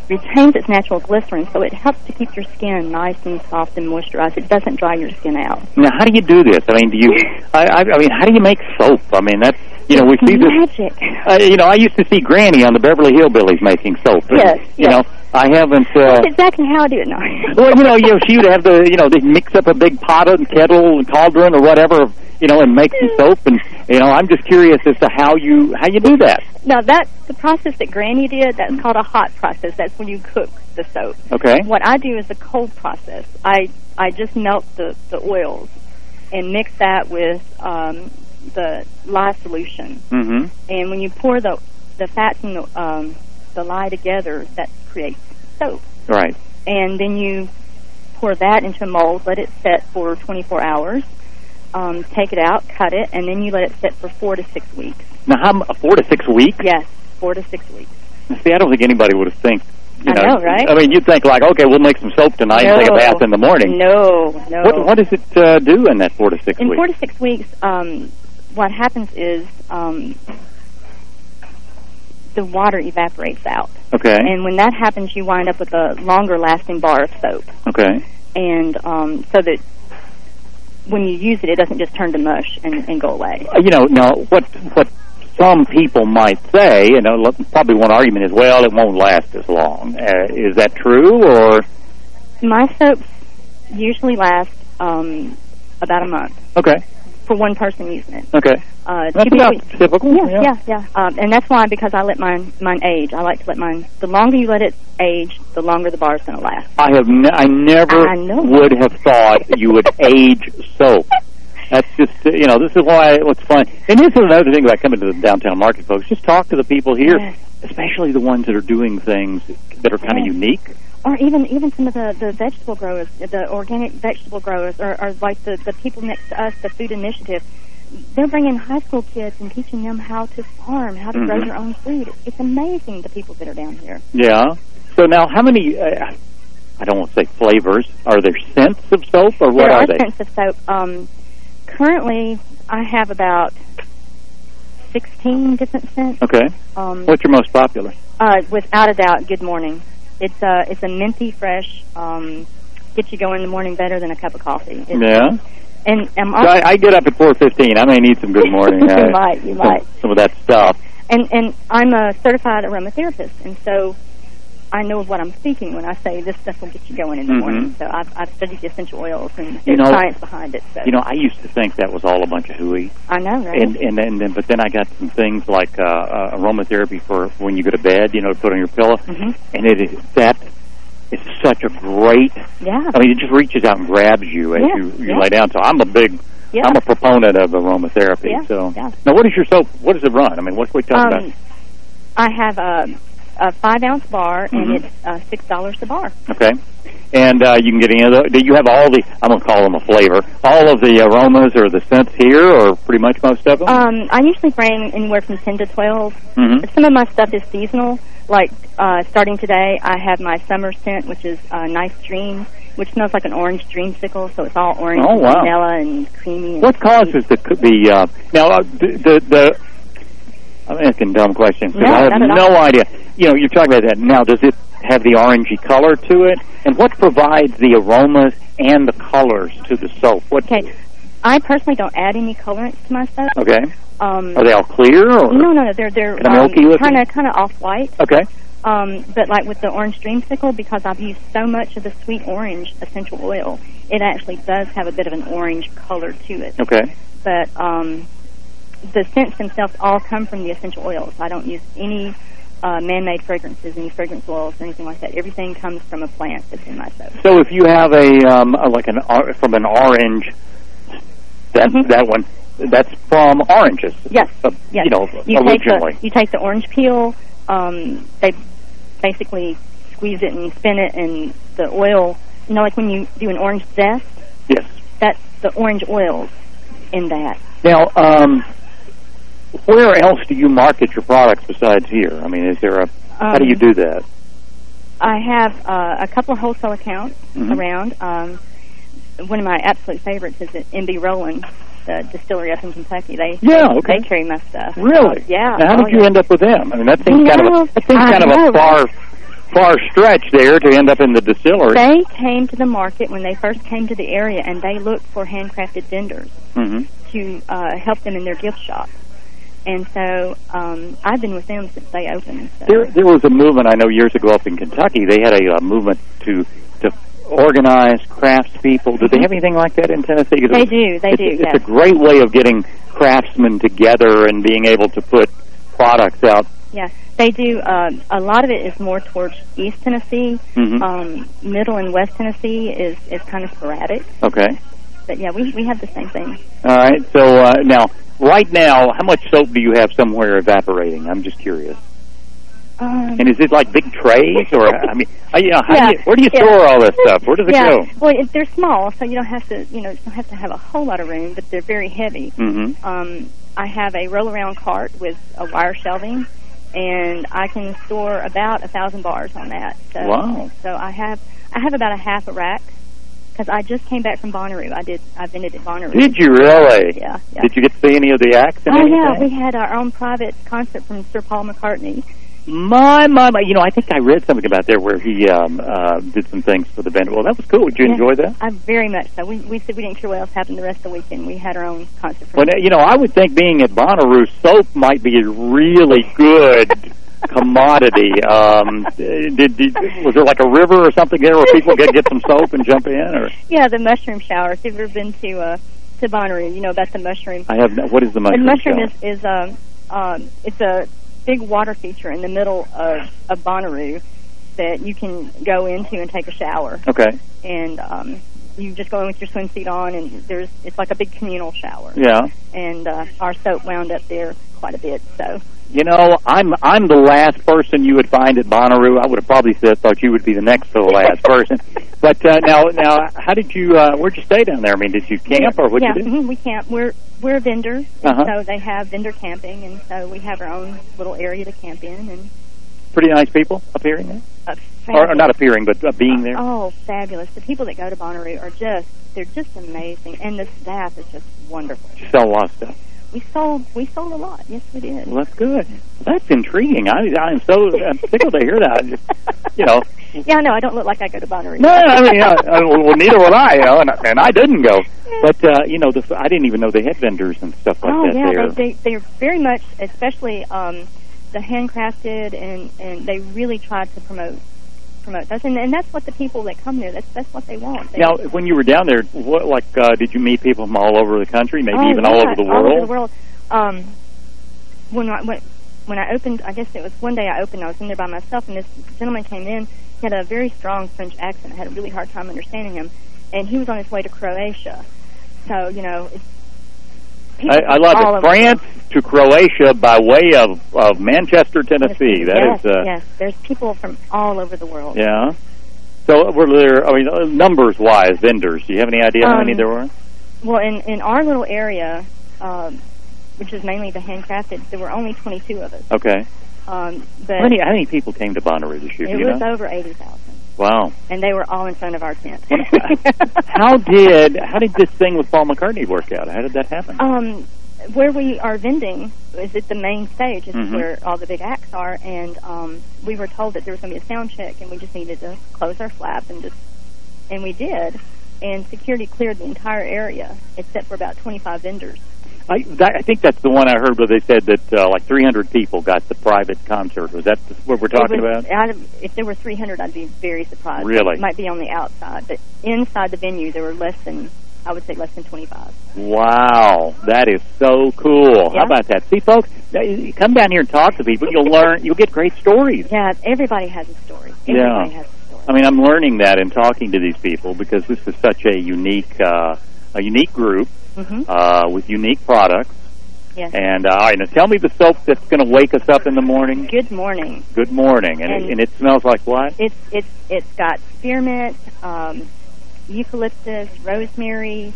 retains its natural glycerin, so it helps to keep your skin nice and soft and moisturized. It doesn't dry your skin out. Now, how do you do this? I mean, do you? I, I, I mean, how do you make soap? I mean, that's you know we see this. Magic. Uh, you know, I used to see Granny on the Beverly Hillbillies making soap. and, Yes, You know, I haven't. Uh, That's exactly how I do it now. well, you know, you know, she would have the, you know, they mix up a big pot and kettle and cauldron or whatever, you know, and make some soap. And you know, I'm just curious as to how you how you do that. Now that the process that Granny did, that's called a hot process. That's when you cook the soap. Okay. What I do is the cold process. I I just melt the the oils and mix that with um, the lye solution. Mm-hmm. And when you pour the the fats and the um, the lye together, that creates soap. Right. And then you pour that into a mold, let it set for 24 hours. Um, take it out, cut it, and then you let it sit for four to six weeks. Now, how four to six weeks? Yes, four to six weeks. See, I don't think anybody would have think You I know, right? I mean, you'd think like, okay, we'll make some soap tonight and take a bath in the morning. No, no. What what does it uh, do in that four to six in weeks? four to six weeks, um, what happens is um, the water evaporates out. Okay. And when that happens, you wind up with a longer lasting bar of soap. Okay. And um, so that when you use it, it doesn't just turn to mush and, and go away. Uh, you know, now what what some people might say, you know, probably one argument is, well, it won't last as long. Uh, is that true, or My soaps usually last um, about a month okay, for one person using it. okay? Uh, That's about typical. Yeah, yeah, yeah. Um, and that's why, because I let mine mine age. I like to let mine. The longer you let it age, the longer the bar's going to last. I have ne- I never I would have thought you would age soap. That's just you know this is why what's fun. And this is another thing about coming to the downtown market, folks. Just talk to the people here, Yes. especially the ones that are doing things that are kind of Yes. unique. Or even even some of the, the vegetable growers, the organic vegetable growers, or, or like the, the people next to us, the Food Initiative. They're bringing high school kids and teaching them how to farm, how to grow Mhm. their own food. It's amazing the people that are down here. Yeah. So now, how many? Uh, I don't want to say flavors. Are there scents of soap, or what there are, are they? scents of soap. Um, currently, I have about sixteen different scents. Okay. Um, What's your most popular? Uh, without a doubt, Good Morning. It's a it's a minty fresh. Um, gets you going in the morning better than a cup of coffee. It's, yeah. And I'm So I, I get up at four fifteen. I may need some good morning. You uh, might, you some, might. Some of that stuff. and and I'm a certified aromatherapist, and so I know what I'm speaking when I say this stuff will get you going in the Mhm. morning. So I've I've studied the essential oils and You know- science behind it. So You know, I used to think that was all a bunch of hooey. I know, right? And and then, then but then I got some things like uh, uh, aromatherapy for when you go to bed. You know, to put on your pillow. Mhm. And it is that is such a great. yeah. I mean, it just reaches out and grabs you as Yeah, you you yeah. lay down. So I'm a big. Yeah. I'm a proponent of aromatherapy. Yeah, So yeah. now, what is your soap? What does it run? I mean, what are we talking Um, about? I have a a five ounce bar, Mhm. and it's uh, six dollars a bar. Okay. And uh, you can get any of the. Do you have all the? I'm gonna call them a flavor. All of the aromas or the scents here, or pretty much most of them. Um, I usually bring anywhere from ten to twelve. Mhm. Some of my stuff is seasonal. Like uh, starting today, I have my summer scent, which is uh, nice dream, which smells like an orange dreamsicle. So it's all orange, Oh, and wow. vanilla, and creamy. And What causes the the uh, now uh, the, the the I'm asking dumb questions 'cause No, I have no idea. You know, you're talking about that now. Does it have the orangey color to it? And what provides the aromas and the colors to the soap? What? Okay. I personally don't add any colorants to my soap. Okay. Um, Are they all clear or? no, no, no. They're they're looking? kind of kind of off white. Okay. Um, but like with the orange dreamsicle, because I've used so much of the sweet orange essential oil, it actually does have a bit of an orange color to it. Okay. But um, the scents themselves all come from the essential oils. I don't use any uh, man-made fragrances, any fragrance oils, or anything like that. Everything comes from a plant that's in my soap. So if you have a um a- like an or- from an orange, that that one that's from oranges. Mm-hmm. Yes. Uh, Yes. You know, you take the you take the orange peel. Um, they basically squeeze it and spin it, and the oil. You know, like when you do an orange zest. Yes. That's the orange oils in that. Now, um, where else do you market your products besides here? I mean, is there a how do you Um, do that? I have uh, a couple of wholesale accounts Mhm. around. Um, one of my absolute favorites is at MB Roland, the distillery up in Kentucky. They Yeah, they, okay. they carry my stuff. Really? Yeah. Now, how oh, did you yeah. end up with them? I mean, that seems kind of know. a, that seems I kind of a far far stretch there to end up in the distillery. They came to the market when they first came to the area, and they looked for handcrafted vendors hmm to uh, help them in their gift shop. And so um, I've been with them since they opened. So. There, there was a movement I know years ago up in Kentucky. They had a, uh movement to to organize craftspeople. Do they have anything like that in Tennessee? They it's- do, they it's, do, It's yes. a great way of getting craftsmen together and being able to put products out. Yeah, they do. Uh, a lot of it is more towards East Tennessee. Mhm. Um, middle and West Tennessee is is kind of sporadic. Okay. But yeah, we we have the same thing. All right. So uh, now, right now, how much soap do you have somewhere evaporating? I'm just curious. Um, And is it like big trays, or I mean, you know, how Yeah, do you, where do you yeah. store all this stuff? Where does it yeah. go? Well, it, they're small, so you don't have to, you know, you don't have to have a whole lot of room, but they're very heavy. Mm-hmm. Um, I have a roll around cart with a wire shelving, and I can store about a thousand bars on that. So, Wow. So I have I have about a half a rack because I just came back from Bonnaroo. I did I vended at Bonnaroo. Did you really? Yeah. yeah. Did you get to see any of the acts and Oh anything? yeah, we had our own private concert from Sir Paul McCartney. My, my, my, you know, I think I read something about there where he um, uh, did some things for the band. Well, that was cool. Did you enjoy that? I very much so. We we said we didn't care what else happened the rest of the weekend. We had our own concert. For Well, you know, I would think being at Bonnaroo, soap might be a really good commodity. Um, did, did was there like a river or something there where people could get some soap and jump in? Or yeah, the mushroom shower. If you've ever been to uh, to Bonnaroo, you know about the mushroom. I have. What is the mushroom? the mushroom shower? is is um um it's a big water feature in the middle of of Bonnaroo that you can go into and take a shower. Okay. And um you just go in with your swimsuit on and there's it's like a big communal shower. Yeah. And uh our soap wound up there quite a bit, so You know, I'm I'm the last person you would find at Bonnaroo. I would have probably said thought you would be the next to the last person. But uh, now, now, how did you? Uh, where'd you stay down there? I mean, did you camp or what yeah, you do? mhm, we camp. We're we're vendors, and Uh-huh. so they have vendor camping, and so we have our own little area to camp in. And Pretty nice people appearing there, uh, or, or not appearing, but uh, being there. Oh, fabulous! The people that go to Bonnaroo are just—they're just amazing, and the staff is just wonderful. You sell a lot of stuff. We sold, we sold a lot. Yes, we did. Well, that's good. That's intriguing. I I'm so I'm tickled to hear that. Just, you know, Yeah, no, I don't look like I go to Bonnaroo. no, I mean, uh, well, neither would I. You know, and, and I didn't go. But uh, you know, the, I didn't even know they had vendors and stuff like oh that yeah, there. they, they they're very much, especially um, the handcrafted, and and they really try to promote promote those, and, and that's what the people that come there. That's that's what they want. They, Now, when you were down there, what like uh, did you meet people from all over the country, maybe Oh, even yeah, all over the world? All over the world. Um, when I when, when I opened, I guess it was one day I opened. I was in there by myself, and this gentleman came in. He had a very strong French accent. I had a really hard time understanding him, and he was on his way to Croatia. So you know, it's, I, I love it. France to Croatia by way of of Manchester, Tennessee. That yes, is, uh, yes. There's people from all over the world. yeah. So were there? I mean, uh, numbers wise, vendors. Do you have any idea how many Um, there were? Well, in in our little area, um, which is mainly the handcrafted, there were only 22 of us. Okay. Um, but How many, how many people came to Bonnaroo this year? it was know? over 80,000, Wow. and they were all in front of our tent. how did how did this thing with Paul McCartney work out? How did that happen? Um, where we are vending is at the main stage. This Mhm. is where all the big acts are, and um, we were told that there was going to be a sound check, and we just needed to close our flap and just, and we did. And security cleared the entire area except for about 25 vendors. I, that, I think that's the one I heard where they said that uh, like 300 people got the private concert. Was that what we're talking was- about? If there were 300, I'd be very surprised. Really? It might be on the outside, but inside the venue, there were less than, I would say, less than 25. Wow, that is so cool. Yeah. How about that? See, folks, you come down here and talk to people. You'll learn. You'll get great stories. Yeah, everybody has a story. Yeah. Everybody has a story. I mean, I'm learning that in talking to these people because this is such a unique, uh, a unique group hmm uh, with unique products. Yes. And uh, all right, now tell me the soap that's going to wake us up in the morning. Good morning. Good morning, and, And- it, and it smells like what? It's it's it's got spearmint, um, eucalyptus, rosemary,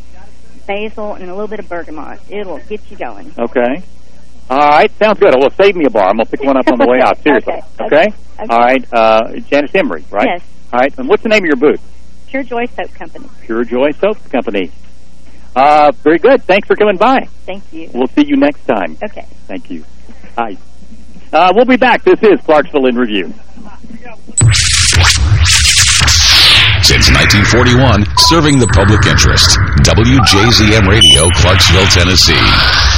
basil, and a little bit of bergamot. It'll get you going. Okay. All right, sounds good. Well, save me a bar. I'm gonna pick one up on the way out. Seriously. Okay. Okay. Okay. All right. Uh, Janice Emery, right? Yes. All right. And what's the name of your booth? Pure Joy Soap Company. Pure Joy Soap Company. Uh, very good. Thanks for coming by. Thank you. We'll see you next time. Okay. Thank you. Hi. Uh, we'll be back. This is Clarksville in Review. Since 1941, serving the public interest. WJZM Radio, Clarksville, Tennessee.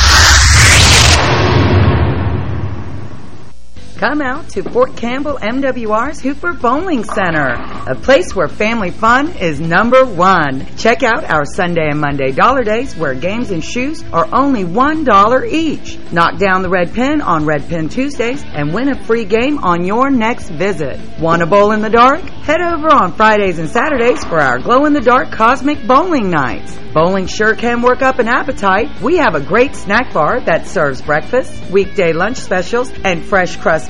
Come out to Fort Campbell MWR's Hooper Bowling Center, a place where family fun is number one. Check out our Sunday and Monday dollar days where games and shoes are only $1 each. Knock down the red pin on Red Pin Tuesdays and win a free game on your next visit. Want to bowl in the dark? Head over on Fridays and Saturdays for our glow-in-the-dark cosmic bowling nights. Bowling sure can work up an appetite. We have a great snack bar that serves breakfast, weekday lunch specials, and fresh crust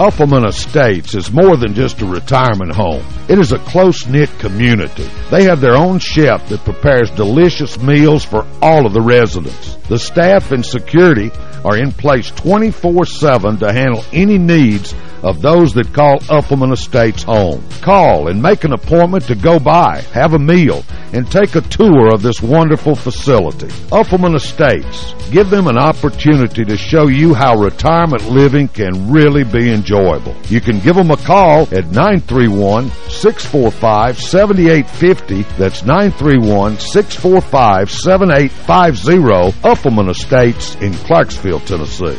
Uffelman Estates is more than just a retirement home. It is a close-knit community. They have their own chef that prepares delicious meals for all of the residents. The staff and security are in place 24-7 to handle any needs of those that call Uffelman Estates home. Call and make an appointment to go by, have a meal, and take a tour of this wonderful facility. Uffelman Estates. Give them an opportunity to show you how retirement living can really be enjoyable. You can give them a call at 931-645-7850. That's 931-645-7850. Uffelman Estates in Clarksville, Tennessee.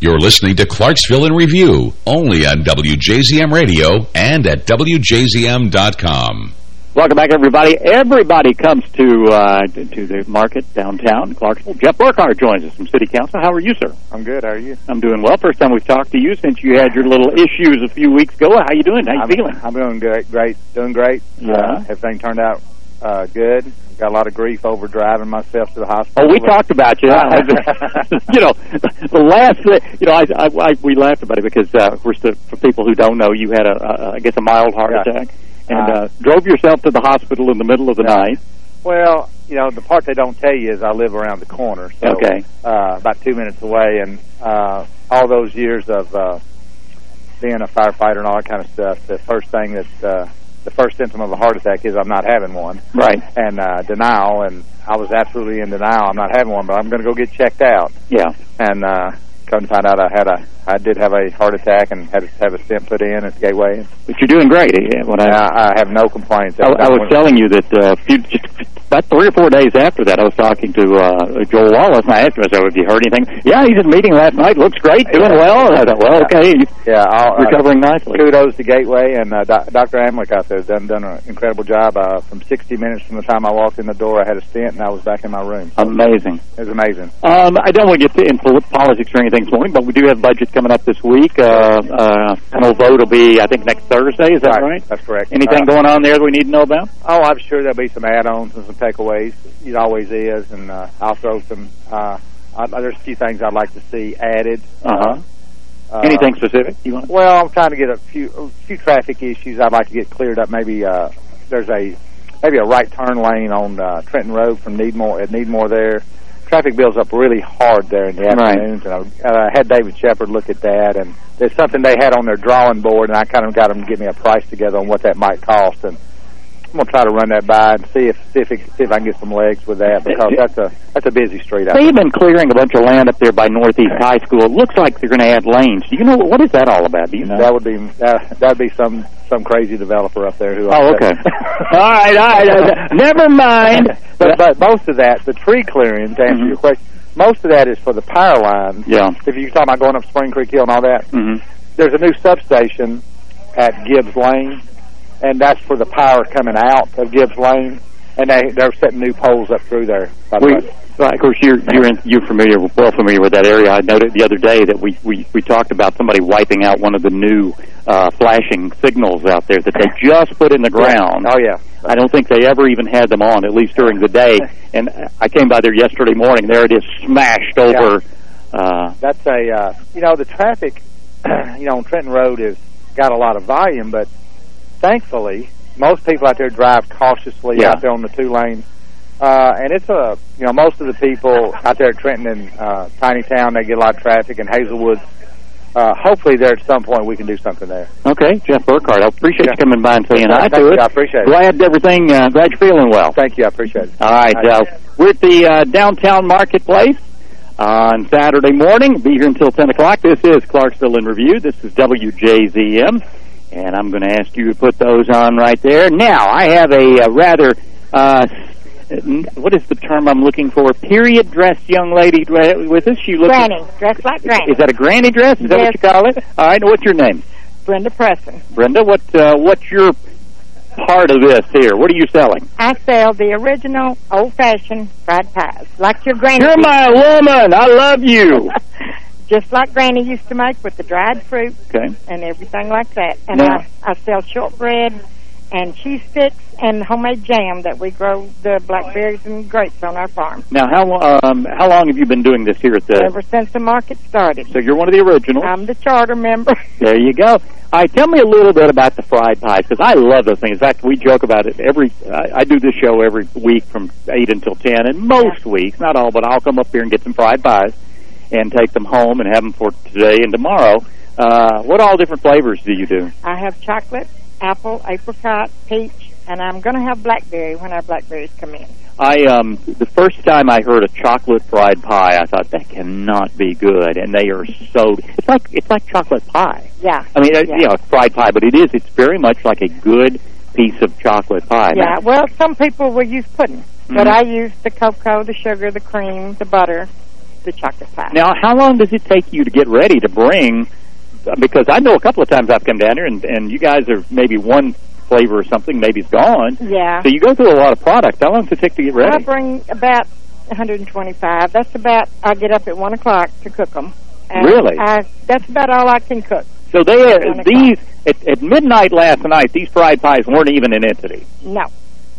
You're listening to Clarksville in Review, only on WJZM Radio and at WJZM.com. Welcome back, everybody. Everybody comes to uh, to the market downtown Clarksville. Jeff Burkhart joins us from City Council. How are you, sir? I'm good. How are you? I'm doing well. First time we've talked to you since you had your little issues a few weeks ago. How you doing? How you I'm, feeling? I'm doing great. Great. Doing great. Yeah. Uh, everything turned out uh, good. Got a lot of grief over driving myself to the hospital. Oh, we talked about you. you know, the last, you know, I, I, I we laughed about it because uh, for for people who don't know, you had a, a I guess a mild heart Yeah. attack and uh, drove yourself to the hospital in the middle of the night. Well, you know, the part they don't tell you is I live around the corner. So, Okay. Uh, about two minutes away, and uh, all those years of uh, being a firefighter and all that kind of stuff, the first thing that uh, the first symptom of a heart attack is I'm not having one. Right. And uh, denial, and I was absolutely in denial. I'm not having one, but I'm going to go get checked out. Yeah. And uh, come to find out I had a I did have a heart attack and had to have a stent put in at the Gateway. But you're doing great. eh, When I, I, I have no complaints. I, I was telling you that uh, few, just about three or four days after that, I was talking to uh, Joel Wallace, and I asked him, I said, have you heard anything? Yeah, he's at a meeting last night. Looks great, doing well. And I thought, well, okay, yeah, I'll, recovering uh, nicely. Kudos to Gateway and uh, doc Dr. Amlick out there done, done an incredible job. Uh, from 60 minutes from the time I walked in the door, I had a stent, and I was back in my room. Amazing. It was amazing. Um, I don't want to get into politics or anything this morning, but we do have budget coming up this week. Uh, uh, final vote will be, I think, next Thursday. Is that right? That's correct. Anything Uh, going on there that we need to know about? Oh, I'm sure there'll be some add-ons and some takeaways. It always is, and uh, I'll throw some. Uh, uh, there's a few things I'd like to see added. Uh-huh. Uh, Anything specific you want? Well, I'm trying to get a few a few traffic issues I'd like to get cleared up. Maybe uh, there's a maybe a right turn lane on uh, Trenton Road from Needmore at Needmore there. Traffic builds up really hard there in the Right. afternoons, and I uh, had David Shepard look at that. And there's something they had on their drawing board, and I kind of got them to give me a price together on what that might cost. And I'm gonna try to run that by and see if see if, see if I can get some legs with that because that's a that's a busy street. out They've there. been clearing a bunch of land up there by Northeast High School. It looks like they're going to add lanes. Do you know what is that all about? Do you know? That would be that that'd be some some crazy developer up there who. Oh, okay. all right, all right. Uh, never mind. But but most of that, the tree clearing, to answer your question, most of that is for the power lines. Yeah. If you're talking about going up Spring Creek Hill and all that, Mhm. there's a new substation at Gibbs Lane, and that's for the power coming out of Gibbs Lane, and they they're setting new poles up through there. by the We, way. well, of course, you're you're in, you're familiar, well familiar with that area. I noted the other day that we we we talked about somebody wiping out one of the new uh, flashing signals out there that they just put in the ground. Oh yeah. I don't think they ever even had them on, at least during the day. And I came by there yesterday morning. There it is, smashed over. Uh, That's a uh, you know the traffic, you know on Trenton Road has got a lot of volume, but thankfully most people out there drive cautiously Yeah. out there on the two lanes. Uh, and it's a, you know, most of the people out there at Trenton and uh, Tiny Town, they get a lot of traffic, and Hazelwood, uh, hopefully there at some point we can do something there. okay, Jeff Burkhart, I appreciate Yeah. you coming by and saying hi to us. I appreciate it. Glad everything. Uh, glad you're feeling well. Thank you, I appreciate it. All right, uh, we're at the uh, downtown marketplace on Saturday morning. Be here until 10 o'clock. This is Clarksville in Review. This is WJZM, and I'm going to ask you to put those on right there. Now, I have a, uh rather, uh, what is the term I'm looking for? Period dressed young lady with us. She looks Granny, dressed like Granny. Is that a granny dress? Is that what you call it? All right. What's your name? Brenda Preston. Brenda, what uh, what's your part of this here? What are you selling? I sell the original old-fashioned fried pies, like your granny. You're my woman. I love you. Just like Granny used to make with the dried fruit Okay. and everything like that. And Now- I, I sell shortbread and cheese sticks and homemade jam that we grow the blackberries and grapes on our farm. Now, how um how long have you been doing this here at the? Ever since the market started. So you're one of the originals. I'm the charter member. There you go. All right, tell me a little bit about the fried pies because I love those things. In fact, we joke about it every. I, I do this show every week from eight until ten, and most weeks, not all, but I'll come up here and get some fried pies and take them home and have them for today and tomorrow. Uh, what all different flavors do you do? I have chocolate, apple, apricot, peach, and I'm going to have blackberry when our blackberries come in. I um the first time I heard a chocolate fried pie, I thought that cannot be good, and they are so. It's like it's like chocolate pie. Yeah. I mean, uh, yeah. you know, fried pie, but it is. It's very much like a good piece of chocolate pie. Yeah, well, some people will use pudding, but Mhm. I use the cocoa, the sugar, the cream, the butter, the chocolate pie. Now, how long does it take you to get ready to bring? Because I know a couple of times I've come down here, and and you guys are maybe one flavor or something, maybe it's gone. Yeah. So you go through a lot of product. How long does it take to get ready? I bring about 125. That's about, I get up at 1 o'clock to cook them. And Really? I, that's about all I can cook. So they these at, at midnight last night. These fried pies weren't even an entity. No.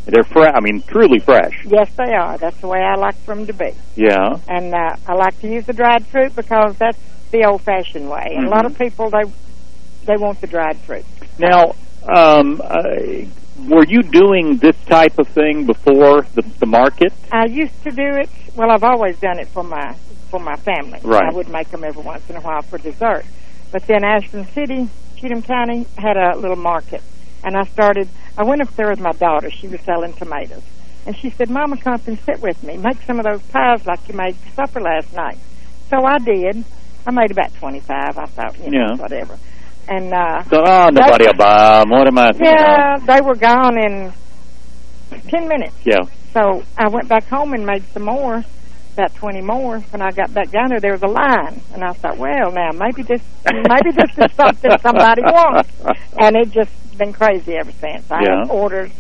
They're fresh. I mean, truly fresh. Yes, they are. That's the way I like for them to be. Yeah. And uh, I like to use the dried fruit because that's the old-fashioned way. And a lot of Mm-hmm. people, they they want the dried fruit. Now, um, uh, were you doing this type of thing before the, the market? I used to do it. Well, I've always done it for my for my family. Right. I would make them every once in a while for dessert. But then Ashland City, Cheatham County had a little market, and I started. I went up there with my daughter. She was selling tomatoes, and she said, "Mama, come up and sit with me. Make some of those pies like you made for supper last night." So I did. I made about 25. I thought, you know, Yeah. whatever. And, uh... So, oh, nobody will buy 'em. What am I? Yeah, they were gone in 10 minutes. Yeah. So I went back home and made some more, about 20 more. When I got back down there, there was a line. And I thought, well, now, maybe this maybe this is something somebody wants. And it just been crazy ever since. I Yeah. have orders.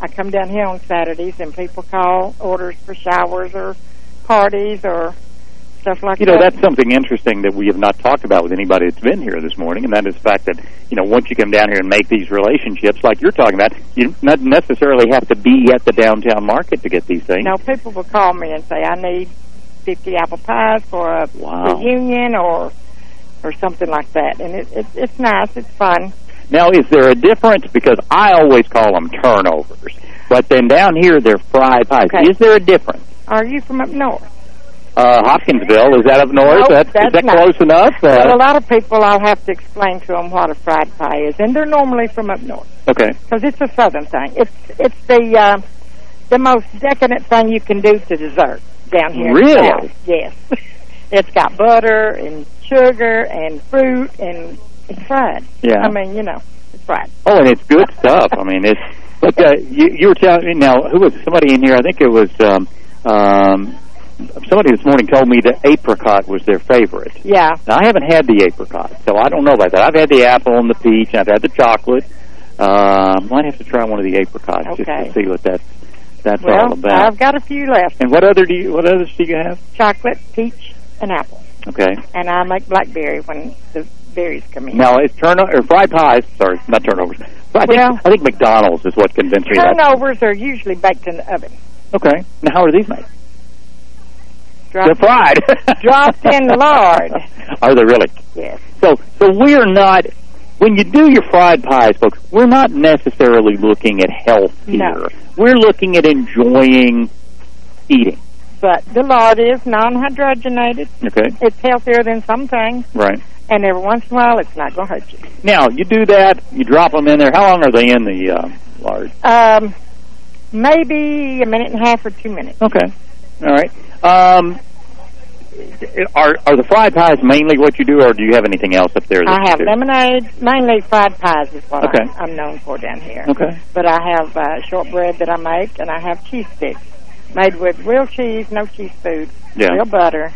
I come down here on Saturdays, and people call orders for showers or parties or stuff like You know, that. that's something interesting that we have not talked about with anybody that's been here this morning, and that is the fact that, you know, once you come down here and make these relationships like you're talking about, you not necessarily have to be at the downtown market to get these things. Now, people will call me and say, I need 50 apple pies for a Wow. reunion or or something like that. And it, it, it's nice. It's fun. Now, is there a difference? Because I always call them turnovers, but then down here they're fried pies. Okay. Is there a difference? Are you from up north? Uh, Hopkinsville, is that up north? Nope, That's, is that's that not. close enough? well, a Uh, lot of people, I'll have to explain to them what a fried pie is. And they're normally from up north. okay. Because it's a southern thing. It's it's the uh, the most decadent thing you can do to dessert down here. Really? Yes. it's got butter and sugar and fruit and it's fried. Yeah. I mean, you know, it's fried. Oh, and it's good stuff. I mean, it's. But uh, you, you were telling me now. Who was it? somebody in here? I think it was um, um, somebody this morning told me that apricot was their favorite. Yeah. Now, I haven't had the apricot, so I don't know about that. I've had the apple and the peach, and I've had the chocolate. Uh, might have to try one of the apricots just to see what that's that's all about. I've got a few left. And what other do you? What others do you have? Chocolate, peach, and apple. Okay. And I make blackberry when the berries come in. Now, it's turn or fried pies. Sorry, not turnovers. I think, I think McDonald's is what convinced me. That. Turnovers are usually baked in the oven. Okay. Now, how are these made? Drop, They're fried. dropped in lard. Are they really? Yes. So, so we're not. When you do your fried pies, folks, we're not necessarily looking at health here. No. We're looking at enjoying eating. But the lard is non-hydrogenated. Okay. It's healthier than some things. Right. And every once in a while, it's not going to hurt you. Now, you do that. You drop them in there. How long are they in the uh, lard? Um, maybe a minute and a half or two minutes. Okay. All right. Um, are are the fried pies mainly what you do, or do you have anything else up there? that I have lemonade, mainly fried pies is what Okay. I'm, I'm known for down here. Okay. But I have uh, shortbread that I make, and I have cheese sticks made with real cheese, no cheese food, Yeah. real butter.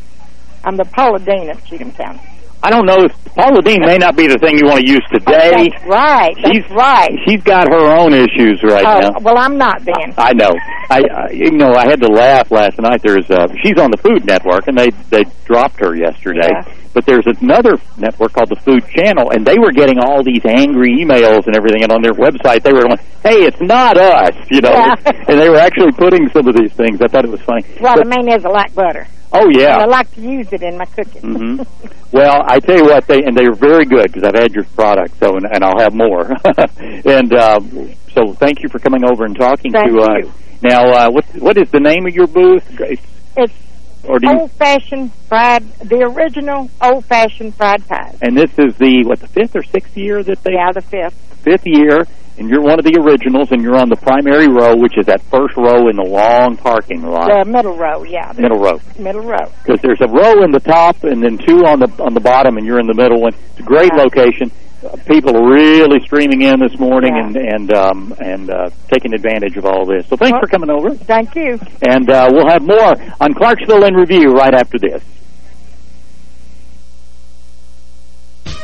I'm the Paula Deen of Cheatham County. I don't know if Paula Deen may not be the thing you want to use today. That's right. That's She's right. She's got her own issues right oh, now. well, I'm not then. I know. I, I you know I had to laugh last night. There's uh she's on the Food Network and they they dropped her yesterday. Yeah. But there's another network called the Food Channel and they were getting all these angry emails and everything and on their website they were going, "Hey, it's not us," you know. Yeah. and they were actually putting some of these things. I thought it was funny. Well, But- the main is like butter. Oh yeah. And I like to use it in my cooking. hmm Well, I tell you what, they and they're very good because I've had your product, so and, and I'll have more. and uh, so, thank you for coming over and talking Thank to us. you. Now, uh, what what is the name of your booth? It's, It's or do you, old-fashioned fried, the original old-fashioned fried pies. and this is the what the fifth or sixth year that they Yeah, the fifth. fifth year, and you're one of the originals, and you're on the primary row, which is that first row in the long parking lot, The middle row, yeah. middle row. Middle row. because there's a row in the top and then two on the on the bottom, and you're in the middle. And it's a great Yeah. location. Uh, people are really streaming in this morning Yeah. and and um, and uh, taking advantage of all this. So thanks Well- for coming over, Thank you. and uh, we'll have more on Clarksville in review right after this.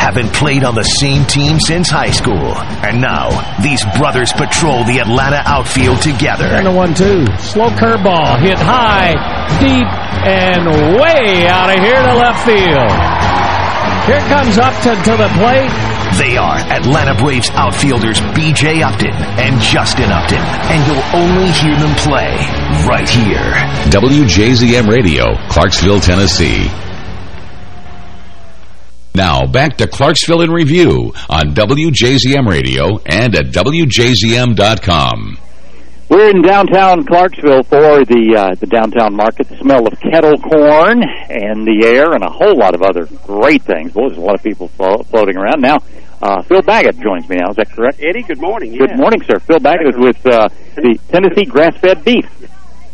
haven't played on the same team since high school. And now, these brothers patrol the Atlanta outfield together. And a one-two. Slow curveball. Hit high, deep, and way out of here to left field. Here comes Upton to the plate. They are Atlanta Braves outfielders B.J. Upton and Justin Upton. And you'll only hear them play right here. WJZM Radio, Clarksville, Tennessee. Now, back to Clarksville in Review on WJZM Radio and at WJZM.com. We're in downtown Clarksville for the uh, the downtown market. The smell of kettle corn and the air and a whole lot of other great things. Boy, there's a lot of people flo floating around. Now, uh, Phil Baggett joins me now. Is that correct? Eddie, good morning. Good morning, sir. Phil Baggett is with uh, the Tennessee Grass-Fed Beef.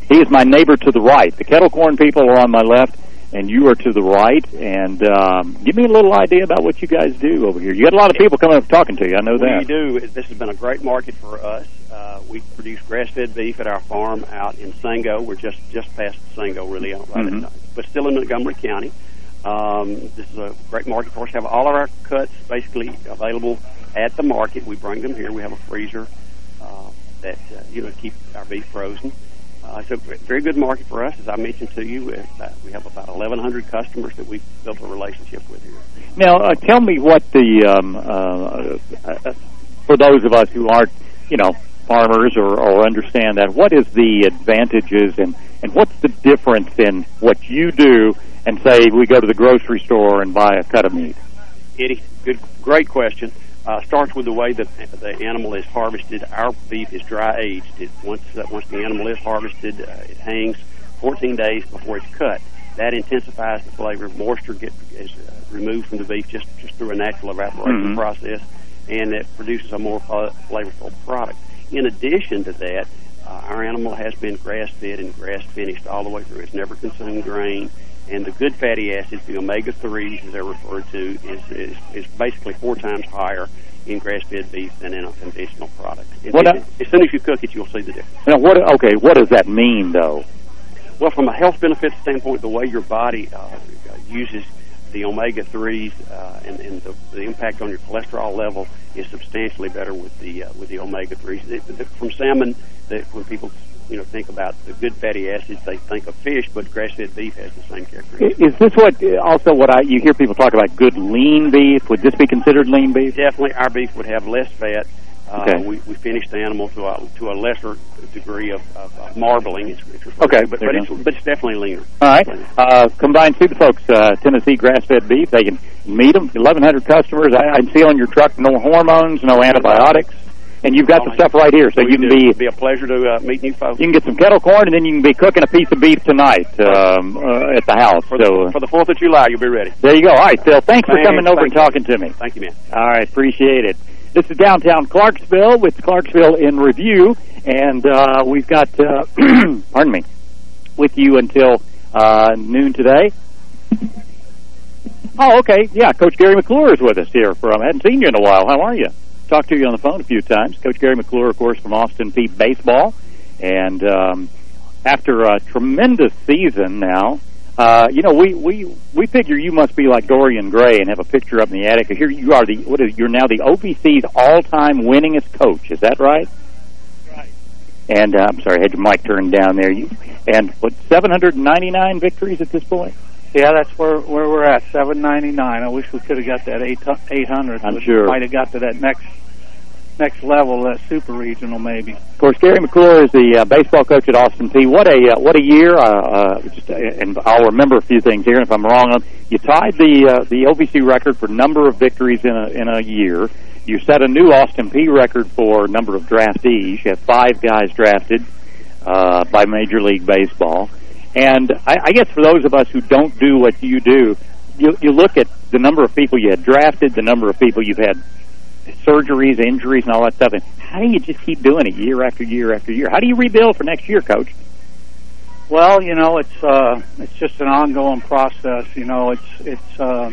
He is my neighbor to the right. The kettle corn people are on my left and you are to the right. And um, give me a little idea about what you guys do over here. You got a lot of people coming up talking to you. I know that. We do. This has been a great market for us. Uh, we produce grass-fed beef at our farm out in Sango. We're just just past Sango, really, right mm -hmm. but still in Montgomery County. Um, this is a great market for us. We have all of our cuts basically available at the market. We bring them here. We have a freezer uh, that uh, you know keep our beef frozen. Uh, it's a very good market for us. As I mentioned to you, uh, we have about 1,100 customers that we've built a relationship with here. Now, uh, tell me what the, um, uh, uh, for those of us who aren't, you know, farmers or, or understand that, what is the advantages and, and what's the difference in what you do and say we go to the grocery store and buy a cut of meat? Eddie, good, great question uh, starts with the way that the animal is harvested. Our beef is dry aged. It, once uh, once the animal is harvested, uh, it hangs 14 days before it's cut. That intensifies the flavor. Moisture gets is uh, removed from the beef just just through a natural evaporation mm -hmm. process, and it produces a more flavorful product. In addition to that, uh, our animal has been grass fed and grass finished all the way through. It's never consumed grain and the good fatty acids, the omega-3s, as they're referred to, is, is, is basically four times higher in grass-fed beef than in a conventional product. What it, as soon as you cook it, you'll see the difference. Now, what? Okay, what does that mean, though? Well, from a health benefits standpoint, the way your body uh, uses the omega-3s uh, and, and the, the, impact on your cholesterol level is substantially better with the uh, with the omega-3s. From salmon, that when people you know, think about the good fatty acids, they think of fish, but grass-fed beef has the same characteristics. Is this what, also what I, you hear people talk about good lean beef? Would this be considered lean beef? Definitely. Our beef would have less fat. Uh, okay. we, we finish the animal to a, to a lesser degree of, of, of marbling. It's, it's okay. But, but, it's, but it's definitely leaner. All right. Uh, combined the folks, uh, Tennessee grass-fed beef. They can meet them, 1,100 customers. I, I see on your truck no hormones, no antibiotics and you've got the stuff right here, so you can be It'll be a pleasure to uh, meet new folks. You can get some kettle corn, and then you can be cooking a piece of beef tonight um, uh, at the house. For so the, for the Fourth of July, you'll be ready. There you go. All right, Phil. Thanks, for coming over and talking to me. Thank you, man. All right, appreciate it. This is downtown Clarksville with Clarksville in review, and uh, we've got uh, pardon me with you until uh, noon today. Oh, okay. Yeah, Coach Gary McClure is with us here from. I hadn't seen you in a while. How are you? Talked to you on the phone a few times. Coach Gary McClure, of course, from Austin Peay Baseball. And um, after a tremendous season now, uh, you know, we, we, we figure you must be like Dorian Gray and have a picture up in the attic. Here you are, the what is you're now the OVC's all-time winningest coach. Is that right? Right. And uh, I'm sorry, I had your mic turned down there. You, and what 799 victories at this point? Yeah, that's where where we're at, 799. I wish we could have got that 8 800. I'm sure. Might have got to that next next level, that super regional maybe. Of course, Gary McClure is the uh, baseball coach at Austin Peay. What a uh, what a year! Uh, uh, just, uh, and I'll remember a few things here. If I'm wrong, you tied the uh, the OVC record for number of victories in a in a year. You set a new Austin Peay record for number of draftees. You have five guys drafted uh, by Major League Baseball. And I, I guess for those of us who don't do what you do, you, you look at the number of people you had drafted, the number of people you've had surgeries, injuries, and all that stuff. And how do you just keep doing it year after year after year? How do you rebuild for next year, Coach? Well, you know, it's uh, it's just an ongoing process. You know, it's it's uh,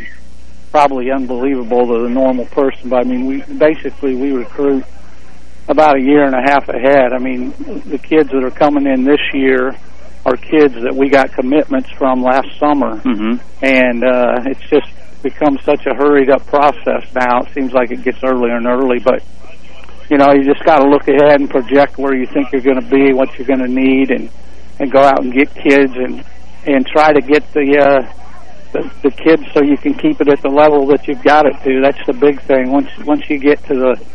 probably unbelievable to the normal person, but I mean, we basically we recruit about a year and a half ahead. I mean, the kids that are coming in this year are kids that we got commitments from last summer, mm-hmm. and uh, it's just become such a hurried up process now. It seems like it gets earlier and early, but you know, you just got to look ahead and project where you think you're going to be, what you're going to need, and and go out and get kids and and try to get the uh, the, the kids so you can keep it at the level that you've got it to. That's the big thing. Once once you get to the,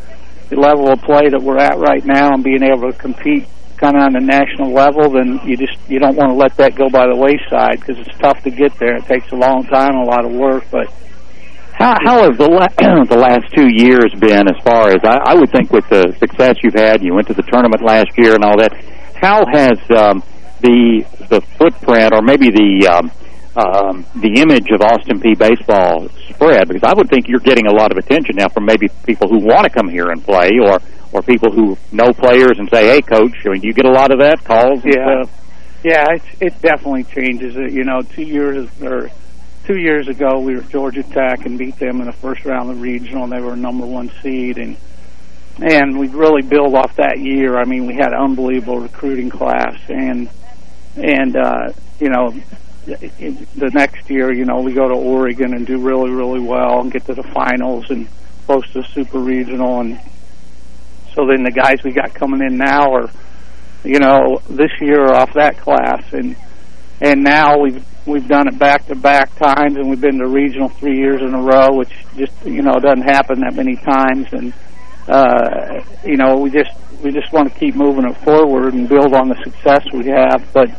the level of play that we're at right now and being able to compete kind of on the national level, then you just you don't want to let that go by the wayside because it's tough to get there. It takes a long time, a lot of work, but. How, how have the la the last two years been as far as I, I would think with the success you've had? You went to the tournament last year and all that. How has um, the the footprint or maybe the um, um, the image of Austin Peay baseball spread? Because I would think you're getting a lot of attention now from maybe people who want to come here and play or or people who know players and say, "Hey, coach," I mean, do you get a lot of that calls? Yeah, stuff? yeah, it it definitely changes it. You know, two years or two years ago, we were Georgia Tech and beat them in the first round of the regional, and they were a number one seed, and and we really built off that year. I mean, we had an unbelievable recruiting class, and and uh, you know, the next year, you know, we go to Oregon and do really, really well and get to the finals and close to super regional and so then the guys we got coming in now are, you know, this year off that class, and and now we've we've done it back to back times, and we've been to regional three years in a row, which just you know doesn't happen that many times, and uh, you know we just we just want to keep moving it forward and build on the success we have, but.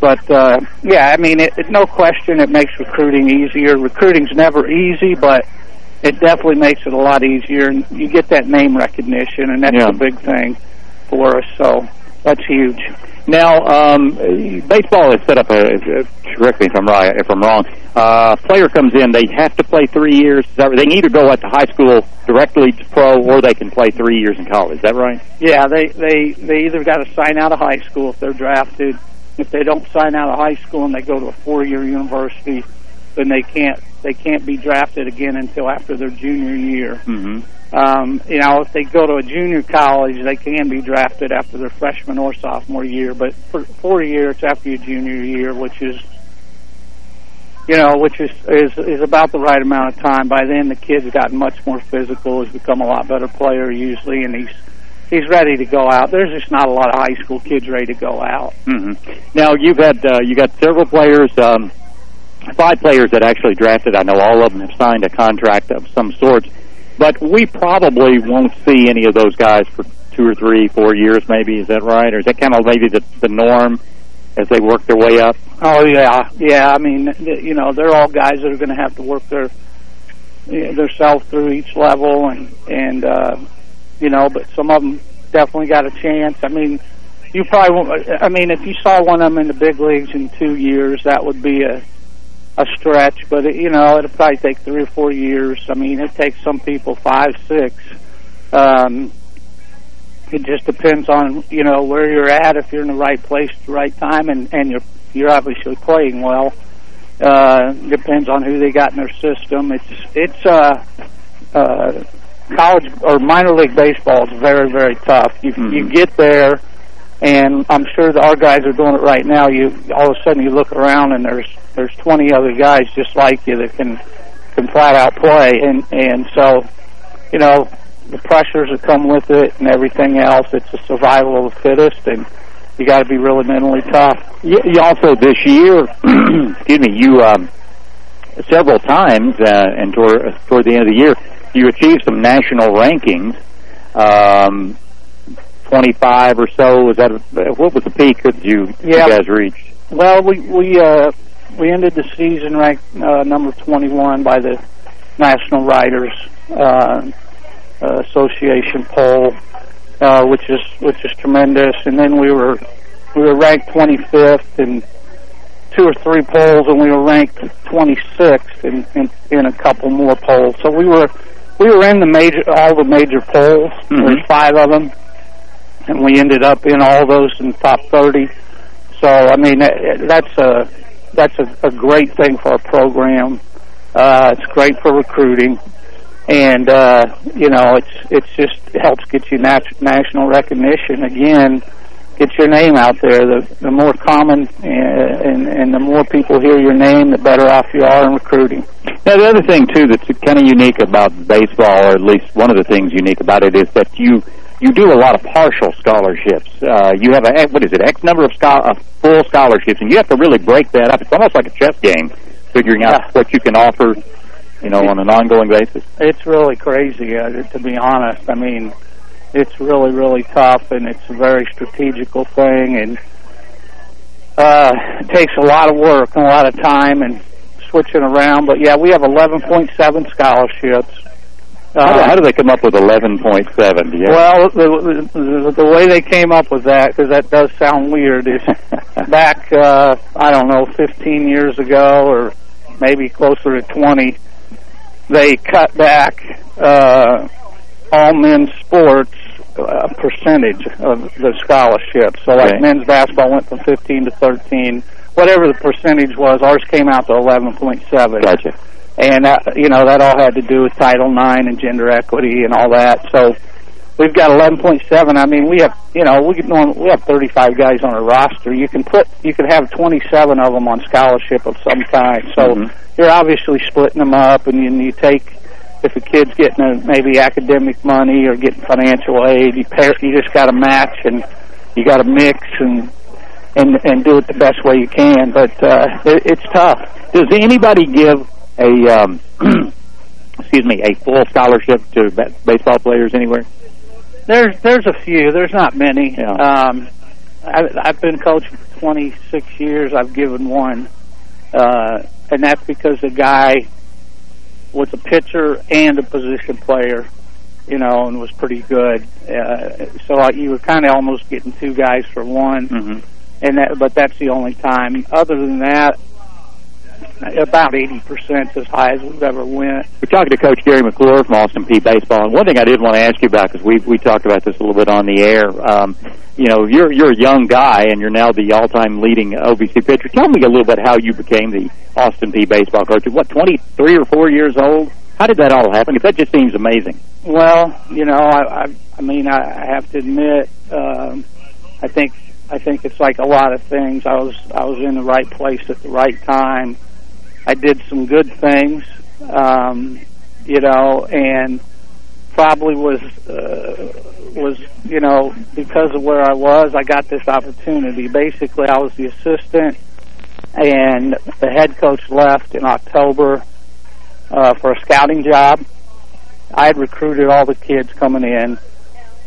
But uh, yeah, I mean, it, it, no question, it makes recruiting easier. Recruiting's never easy, but it definitely makes it a lot easier, and you get that name recognition, and that's yeah. the big thing for us. So that's huge. Now, um, baseball is set up. A, correct me if I'm right. If I'm wrong, uh, player comes in, they have to play three years. They can either go at the high school directly to pro, or they can play three years in college. Is that right? Yeah, they they they either got to sign out of high school if they're drafted. If they don't sign out of high school and they go to a four-year university, then they can't they can't be drafted again until after their junior year. Mm-hmm. Um, you know, if they go to a junior college, they can be drafted after their freshman or sophomore year. But for four years after your junior year, which is, you know, which is is is about the right amount of time. By then, the kid's gotten much more physical, has become a lot better player usually, and he's he's ready to go out. There's just not a lot of high school kids ready to go out. Mm-hmm. Now you've had uh, you got several players. Um, five players that actually drafted. I know all of them have signed a contract of some sort, but we probably won't see any of those guys for two or three, four years maybe. Is that right? Or is that kind of maybe the, the norm as they work their way up? Oh, yeah. Yeah, I mean, you know, they're all guys that are going to have to work their their self through each level and, and uh, you know, but some of them definitely got a chance. I mean, you probably won't, I mean, if you saw one of them in the big leagues in two years, that would be a a stretch, but it, you know it'll probably take three or four years. I mean, it takes some people five, six. Um, it just depends on you know where you're at. If you're in the right place at the right time, and and you're you're obviously playing well. Uh, depends on who they got in their system. It's it's uh, uh, college or minor league baseball is very, very tough. You Mm-hmm. you get there, and I'm sure that our guys are doing it right now. You all of a sudden you look around and there's there's 20 other guys just like you that can can flat out play, and and so you know the pressures that come with it and everything else. It's a survival of the fittest, and you got to be really mentally tough. You, you also this year, excuse me, you um, several times, uh, and toward toward the end of the year, you achieved some national rankings. Um, Twenty-five or so. Was that what was the peak that you, Yeah. you guys reached? Well, we we uh, we ended the season ranked uh, number 21 by the National Writers uh, Association poll, uh, which is which is tremendous. And then we were we were ranked 25th in two or three polls, and we were ranked 26th in in, in a couple more polls. So we were we were in the major all the major polls. There's five of them, and we ended up in all those in top 30. So I mean that's a that's a, a great thing for our program. Uh, it's great for recruiting, and uh, you know it's it's just helps get you nat- national recognition again. Get your name out there. The the more common uh, and and the more people hear your name, the better off you are in recruiting. Now, the other thing too that's kind of unique about baseball, or at least one of the things unique about it, is that you you do a lot of partial scholarships. Uh, you have a what is it, X number of schol- uh, full scholarships, and you have to really break that up. It's almost like a chess game, figuring out what you can offer, you know, on an ongoing basis. It's really crazy, uh, to be honest. I mean, it's really, really tough, and it's a very strategical thing, and uh, it takes a lot of work and a lot of time and switching around. But yeah, we have 11.7 scholarships. How, do, how do they come up with eleven point seven? Yeah. Well, the, the the way they came up with that, because that does sound weird, is back uh, I don't know, 15 years ago, or maybe closer to 20. They cut back uh, all men's sports a percentage of the scholarships. So, like men's basketball went from 15 to 13. Whatever the percentage was, ours came out to 11.7 Gotcha. And uh, you know that all had to do with Title IX and gender equity and all that. So we've got 11.7. I mean, we have you know we could norm- we have 35 guys on a roster. You can put you could have 27 of them on scholarship of some kind. So you're obviously splitting them up, and then you take if a kid's getting a, maybe academic money or getting financial aid, you pair, you just got to match and you got to mix and and and do it the best way you can. But uh, it, it's tough. Does anybody give a um, excuse me a full scholarship to baseball players anywhere? There's there's a few. There's not many. Um, I, I've been coaching for 26 years. I've given one, uh, and that's because the guy was a pitcher and a position player, you know, and was pretty good. Uh, so I, you were kind of almost getting two guys for one, Mm-hmm. and that. But that's the only time. Other than that, about 80 percent as high as we've ever went. We're talking to Coach Gary McClure from Austin Peay Baseball, and one thing I did want to ask you about because we we talked about this a little bit on the air. Um, you know, you're you're a young guy, and you're now the all-time leading OVC pitcher. Tell me a little bit how you became the Austin Peay Baseball coach. What, 23 or four years old? How did that all happen? Because that just seems amazing. Well, you know, I, I, I mean, I, I have to admit, um, I think, I think it's like a lot of things. I was, I was in the right place at the right time. I did some good things, um, you know, and probably was, uh, was, you know, because of where I was, I got this opportunity. Basically, I was the assistant, and the head coach left in October uh, for a scouting job. I had recruited all the kids coming in.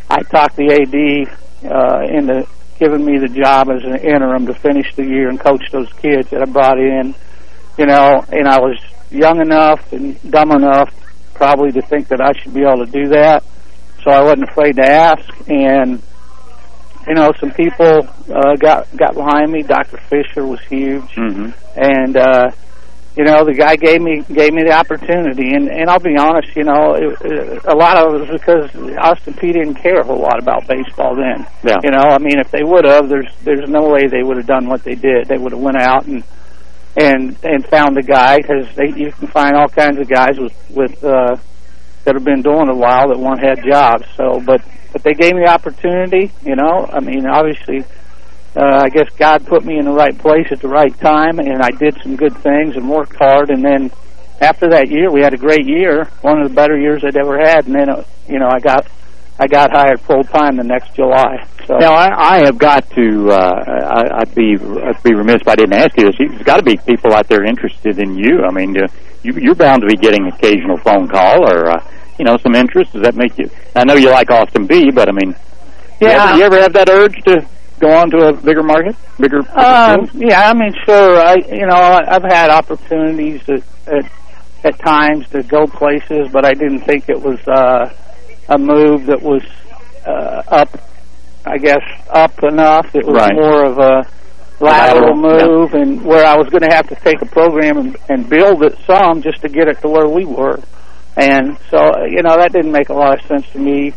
I talked the AD uh, into giving me the job as an interim to finish the year and coach those kids that I brought in. You know, and I was young enough and dumb enough probably to think that I should be able to do that. So I wasn't afraid to ask. And you know, some people uh, got got behind me. Dr. Fisher was huge, Mm-hmm. and uh, you know, the guy gave me gave me the opportunity. And and I'll be honest, you know, it, it, a lot of it was because Austin Peay didn't care a whole lot about baseball then. Yeah. You know, I mean, if they would have, there's there's no way they would have done what they did. They would have went out and and and found a guy because you can find all kinds of guys with with uh, that have been doing a while that one had jobs. So, but but they gave me the opportunity. You know, I mean, obviously, uh, I guess God put me in the right place at the right time, and I did some good things and worked hard. And then after that year, we had a great year, one of the better years I'd ever had. And then, uh, you know, I got I got hired full time the next July. So now I, I have got to. Uh, I, I'd be I'd be remiss if I didn't ask you this. There's got to be people out there interested in you. I mean, uh, you, you're bound to be getting occasional phone call or uh, you know some interest. Does that make you? I know you like Austin Peay, but I mean, Yeah. You ever, you ever have that urge to go on to a bigger market, bigger? Um, field? yeah, I mean, sure. I, you know, I've had opportunities at, at at times to go places, but I didn't think it was uh, a move that was uh, up. I guess up enough. It was Right. more of a Lateral, lateral move, and where I was going to have to take a program and, and build it some just to get it to where we were. And so, you know, that didn't make a lot of sense to me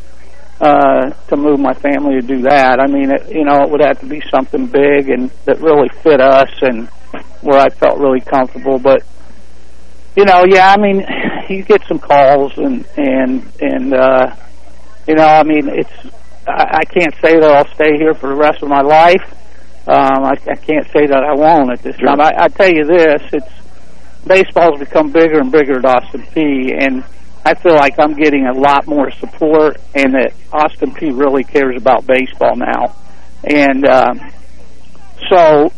uh, to move my family to do that. I mean, it, you know, it would have to be something big and that really fit us and where I felt really comfortable. But you know, yeah, I mean, you get some calls and and and uh, you know, I mean, it's I, I can't say that I'll stay here for the rest of my life. Um, I, I can't say that I won't at this time. I, I tell you this: it's baseball's become bigger and bigger at Austin Peay, and I feel like I'm getting a lot more support, and that Austin Peay really cares about baseball now, and um, so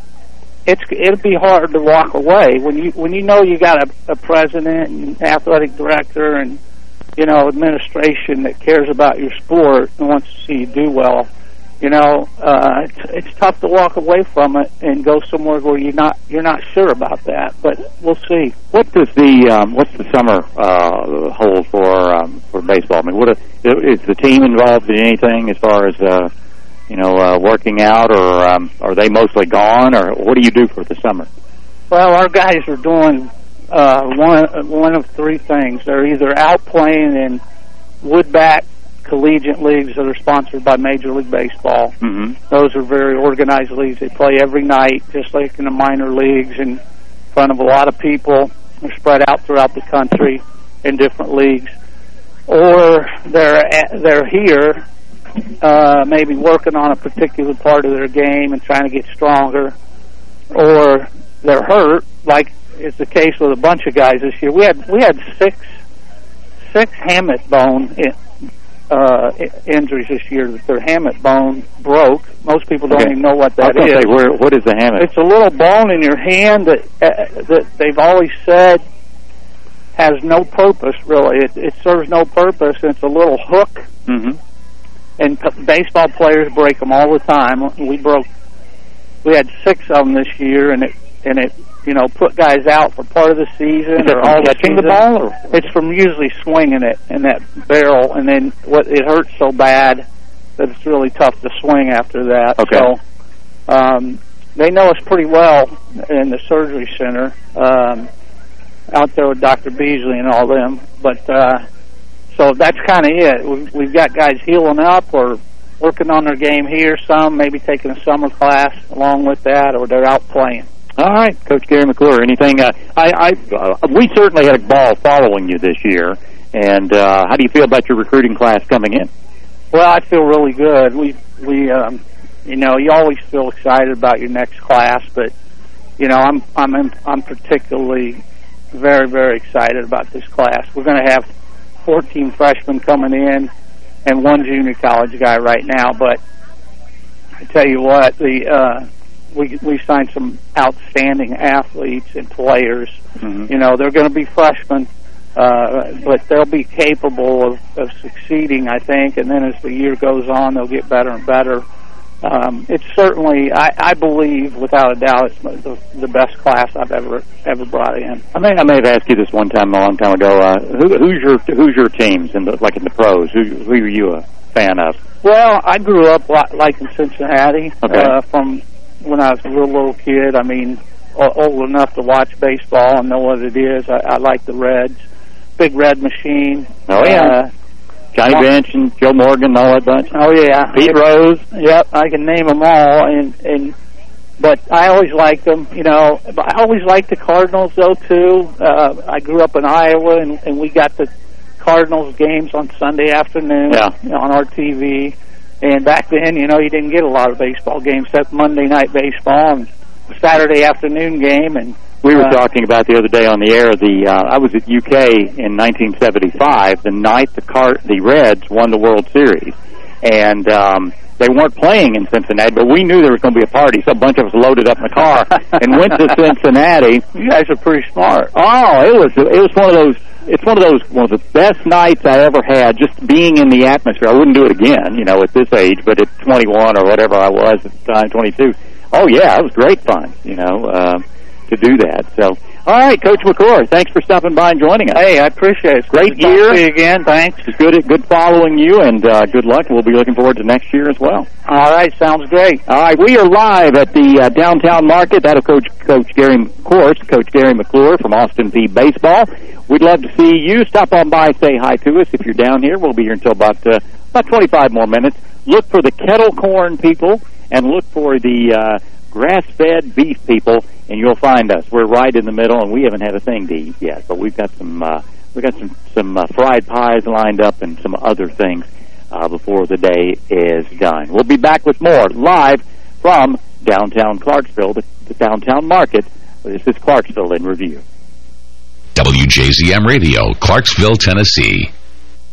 it's it'd be hard to walk away when you when you know you got a, a president and athletic director and you know administration that cares about your sport and wants to see you do well. You know, uh, it's, it's tough to walk away from it and go somewhere where you're not you're not sure about that. But we'll see. What does the um, what's the summer uh, hold for um, for baseball? I mean, what is the team involved in anything as far as uh, you know uh, working out, or um, are they mostly gone, or what do you do for the summer? Well, our guys are doing uh, one one of three things. They're either out playing in wood bat collegiate leagues that are sponsored by Major League Baseball. Mm-hmm. Those are very organized leagues. They play every night, just like in the minor leagues, in front of a lot of people. They're spread out throughout the country in different leagues. Or they're at, they're here, uh, maybe working on a particular part of their game and trying to get stronger. Or they're hurt, like is the case with a bunch of guys this year. We had we had six six hamate bone i- uh, injuries this year. That their hamate bone broke. Most people don't Okay. even know what I was is. Say, where, what is the hammock? It's a little bone in your hand that uh, that they've always said has no purpose. Really, it, it serves no purpose. It's a little hook, Mm-hmm. And p- baseball players break them all the time. We broke. We had six of them this year, and it and it you know put guys out for part of the season or all the catching the season. ball, or- It's from usually swinging it in that barrel, and then what it hurts so bad that it's really tough to swing after that. Okay. So um, they know us pretty well in the surgery center um, out there with Dr. Beasley and all them. But uh, so that's kind of it. We've, we've got guys healing up or working on their game here. Some maybe taking a summer class along with that, or they're out playing. All right, Coach Gary McClure. Anything? Uh, I, I uh, we certainly had a ball following you this year. And uh, how do you feel about your recruiting class coming in? Well, I feel really good. We we um, you know you always feel excited about your next class, but you know I'm I'm I'm particularly very very excited about this class. We're going to have 14 freshmen coming in and one junior college guy right now, but I tell you what the uh, we we signed some outstanding athletes and players. Mm-hmm. You know they're going to be freshmen uh, but they'll be capable of, of succeeding, I think. And then as the year goes on, they'll get better and better. Um, it's certainly, I, I believe, without a doubt, it's the, the best class I've ever ever brought in. I may I may have asked you this one time a long time ago. Uh, who, who's your who's your teams in the like in the pros? Who who are you a fan of? Well, I grew up li- like in Cincinnati Okay. uh, from when I was a little little kid. I mean, o- old enough to watch baseball and know what it is. I, I like the Reds, big red machine. Oh, yeah. Uh, Johnny Well- Bench and Joe Morgan and all that bunch. Oh yeah, Pete Rose. Yep, I can name them all, and and but I always liked them. You know, but I always liked the Cardinals though too. Uh, I grew up in Iowa, and, and we got the Cardinals games on Sunday afternoon Yeah. on our TV. And back then, you know, you didn't get a lot of baseball games except Monday night baseball and Saturday afternoon game. And We were uh, talking about the other day on the air. The uh, I was at UK in 1975, the night the car the Reds won the World Series, and um, they weren't playing in Cincinnati, but we knew there was going to be a party. So a bunch of us loaded up in the car and went to Cincinnati. You guys are pretty smart. Oh, it was it was one of those. It's one of those one of the best nights I ever had. Just being in the atmosphere. I wouldn't do it again, you know, at this age. But at 21 or whatever I was at the time, 22. Oh yeah, it was great fun. You know, uh, to do that. So, all right, Coach McClure, thanks for stopping by and joining us. Hey, I appreciate it. It's Great good to talk year. again. Thanks. It's good, good following you, and uh, good luck. We'll be looking forward to next year as well. All right, sounds great. All right, we are live at the uh, downtown market. That'll coach Coach Gary, of course, Coach Gary McClure from Austin Peay Baseball. We'd love to see you stop on by, say hi to us if you're down here. We'll be here until about uh, about 25 more minutes. Look for the kettle corn people and look for the uh, grass-fed beef people, and you'll find us. We're right in the middle, and we haven't had a thing to eat yet, but we've got some uh, we've got some some uh, fried pies lined up and some other things uh, before the day is done. We'll be back with more live from downtown Clarksville, the, the downtown market. This is Clarksville in review. WJZM Radio, Clarksville, Tennessee.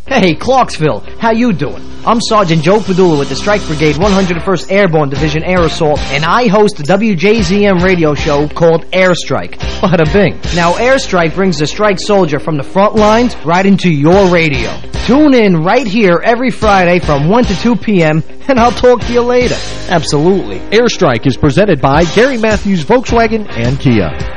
Hey, Clarksville, how you doing? I'm Sergeant Joe Padula with the Strike Brigade 101st Airborne Division Air Assault, and I host the WJZM radio show called Airstrike. Bada bing. Now, Airstrike brings the strike soldier from the front lines right into your radio. Tune in right here every Friday from 1 to 2 p.m., and I'll talk to you later. Absolutely. Airstrike is presented by Gary Mathews Volkswagen and Kia.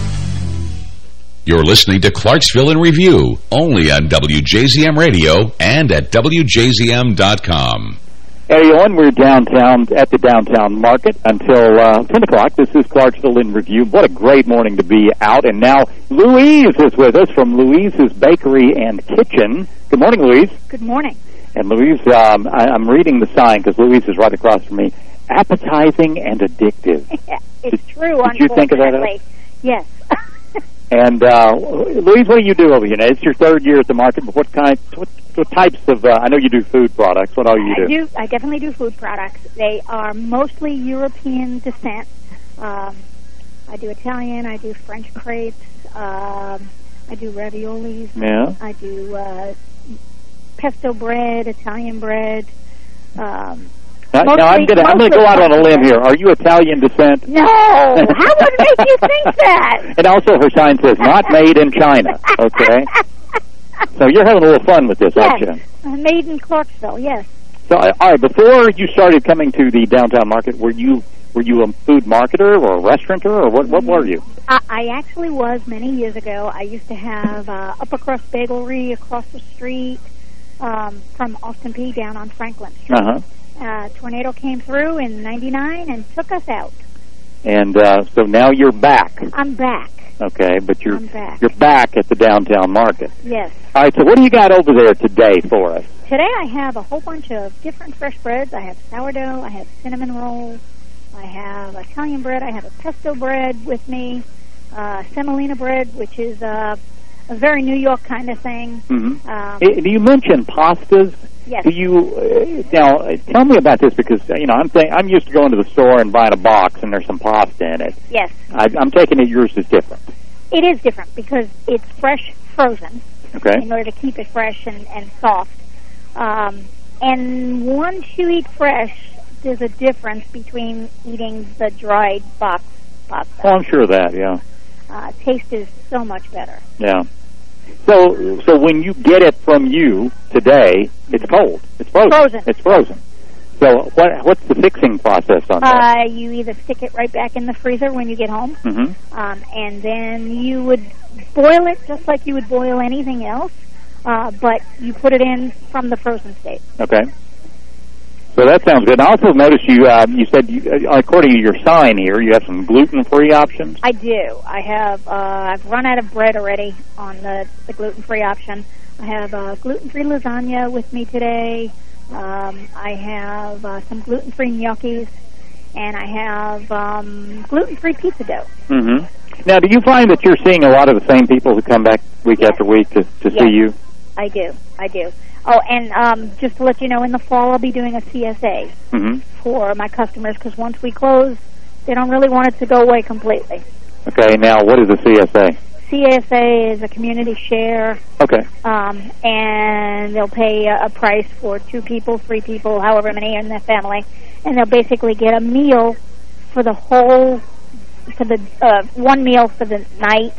You're listening to Clarksville in Review, only on WJZM Radio and at WJZM.com. Hey, everyone, we're downtown at the downtown market until uh, 10 o'clock. This is Clarksville in Review. What a great morning to be out. And now Louise is with us from Louise's Bakery and Kitchen. Good morning, Louise. Good morning. And Louise, um, I, I'm reading the sign because Louise is right across from me. Appetizing and addictive. it's true, did you think of that. Yes. And uh, Louise, what do you do over here? Now, it's your third year at the market, but what kind? What what types of? Uh, I know you do food products. What all you do? I do? do. I definitely do food products. They are mostly European descent. Um, I do Italian. I do French crepes. Um, I do raviolis. Yeah. I do uh, pesto bread, Italian bread. Um, Now, now I'm mostly- gonna I'm gonna go out on a limb here. Are you Italian descent? No, how would it make you think that? And also, her sign says "Not made in China." Okay. So you're having a little fun with this, aren't you? Uh, made in Clarksville. Yes. So, uh, all right. Before you started coming to the downtown market, were you were you a food marketer or a restaurateur, or what? What were you? I, I actually was many years ago. I used to have uh, Upper Crust Bagelry across the street um, from Austin Peay down on Franklin. Street. Uh huh. Uh, tornado came through in '99 and took us out. And uh, so now you're back. I'm back. Okay, but you're back. you're back at the downtown market. Yes. All right. So what do you got over there today for us? Today I have a whole bunch of different fresh breads. I have sourdough. I have cinnamon rolls. I have Italian bread. I have a pesto bread with me. Uh, semolina bread, which is uh, a very New York kind of thing. Mm-hmm. Um, do you mention pastas? Yes. Do you uh, now uh, tell me about this because uh, you know I'm think, I'm used to going to the store and buying a box and there's some pasta in it. Yes. I, I'm taking it yours is different. It is different because it's fresh frozen Okay. in order to keep it fresh and, and soft. Um, and once you eat fresh, there's a difference between eating the dried box pasta. Oh, I'm sure of that. Yeah. Uh, taste is so much better. Yeah. So so when you get it from you today, it's cold. It's frozen. Frozen. It's frozen. So what what's the fixing process on that? Uh, you either stick it right back in the freezer when you get home, Mm-hmm. um, and then you would boil it just like you would boil anything else, uh, but you put it in from the frozen state. Okay. So that sounds good. And I also noticed you uh, you said you, uh, according to your sign here, you have some gluten free options. I do. I have. Uh, I've run out of bread already on the, the gluten free option. I have uh, gluten free lasagna with me today. Um, I have uh, some gluten free gnocchis, and I have um, gluten free pizza dough. Mm-hmm. Now, do you find that you're seeing a lot of the same people who come back week after week to, to Yes. see you? I do. I do. Oh, and um, just to let you know, in the fall I'll be doing a CSA Mm-hmm. for my customers because once we close, they don't really want it to go away completely. Okay. Now, what is a CSA? CSA is a community share, Okay. um, and they'll pay a, a price for two people, three people, however many in the family, and they'll basically get a meal for the whole, for the uh, one meal for the night,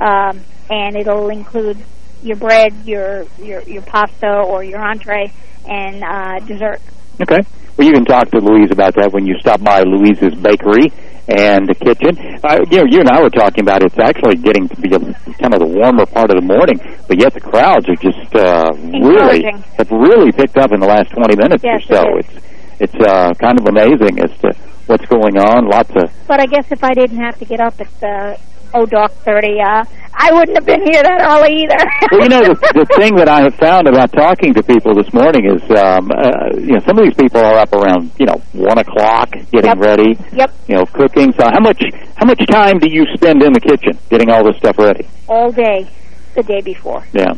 um, and it'll include your bread, your your your pasta or your entree, and uh, dessert. Okay. Well, you can talk to Louise about that when you stop by Louise's Bakery and the kitchen. Uh, you know, you and I were talking about it's actually getting to be a, kind of the warmer part of the morning, but yet the crowds are just uh, really have really picked up in the last 20 minutes Yes, or so. it is. It's it's uh, kind of amazing as to what's going on. Lots of But I guess if I didn't have to get up at the oh dark thirty, uh, I wouldn't have been here that early either. well, you know, the, the thing that I have found about talking to people this morning is, um, uh, you know, some of these people are up around, you know, one o'clock getting Yep. ready. Yep. You know, cooking. So, how much how much time do you spend in the kitchen getting all this stuff ready? all day the day before. Yeah.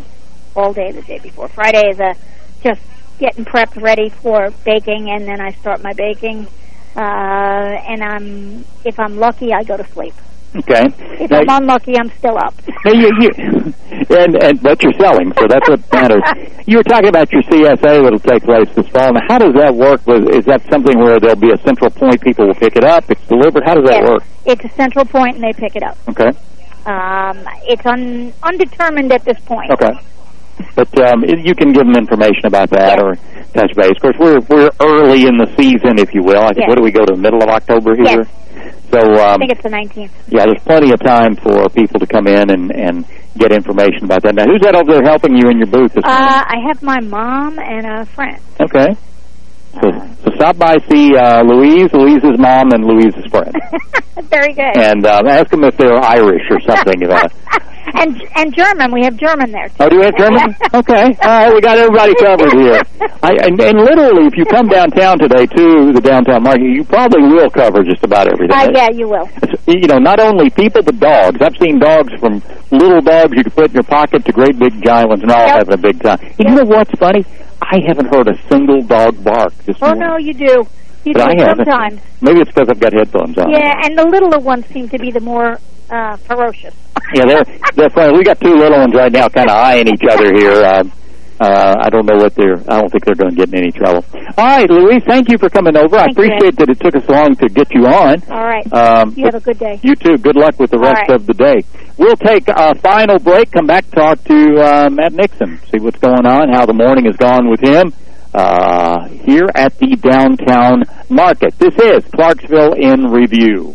All day the day before. Friday is a just getting prepped ready for baking, and then I start my baking. Uh, and I'm if I'm lucky, I go to sleep. Okay. If Now, I'm unlucky, I'm still up. you, you, and and but you're selling, so that's what matters. You were talking about your CSA that'll take place this fall. Now, how does that work? Is that something where there'll be a central point? People will pick it up. It's delivered. How does that Yes. work? It's a central point, and they pick it up. Okay. Um, it's un, undetermined at this point. Okay. But um, you can give them information about that or touch base. Of course, we're we're early in the season, if you will. I think Yes. what do we go to the middle of October here? Yes. So I um, think it's the 19th. yeah, there's plenty of time for people to come in and and get information about that. Now, who's that over there helping you in your booth? This Uh, I have my mom and a friend. Okay. So, so stop by, see uh, Louise, Louise's mom, and Louise's friend. Very good. and um, ask them if they're Irish or something. uh, and and German, we have German there too. Oh, do we have German? okay. All right, we got everybody covered here. I, and, and literally, if you come downtown today to the downtown market, you probably will cover just about everything. Uh, yeah, you will. You know, not only people, but dogs. I've seen dogs from little dogs you could put in your pocket to great big giant ones, and all Yep. having a big time. And you know what's funny? I haven't heard a single dog bark this Oh morning. Oh, no, you do. You But I do haven't. sometimes. Maybe it's because I've got headphones on. Yeah, and the littler ones seem to be the more uh, ferocious. Yeah, they're they're funny. We got two little ones right now, kind of eyeing each other here. Um, uh, I don't know what they're. I don't think they're going to get in any trouble. All right, Louise, thank you for coming over. I Thank you, appreciate that it took us long to get you on. All right. Um, you have a good day. You too. Good luck with the rest right. of the day. We'll take a final break. Come back, talk to uh, Matt Nixon, see what's going on, how the morning has gone with him uh, here at the downtown market. This is Clarksville in review.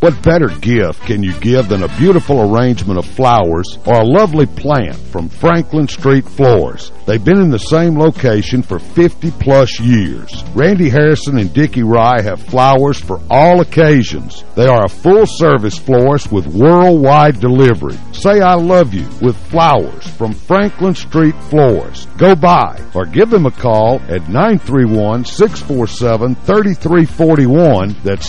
What better gift can you give than a beautiful arrangement of flowers or a lovely plant from Franklin Street Flowers? They've been in the same location for 50-plus years. Randy Harrison and Dickie Rye have flowers for all occasions. They are a full-service florist with worldwide delivery. Say I love you with flowers from Franklin Street Flowers. Go by or give them a call at 931-647-3341. That's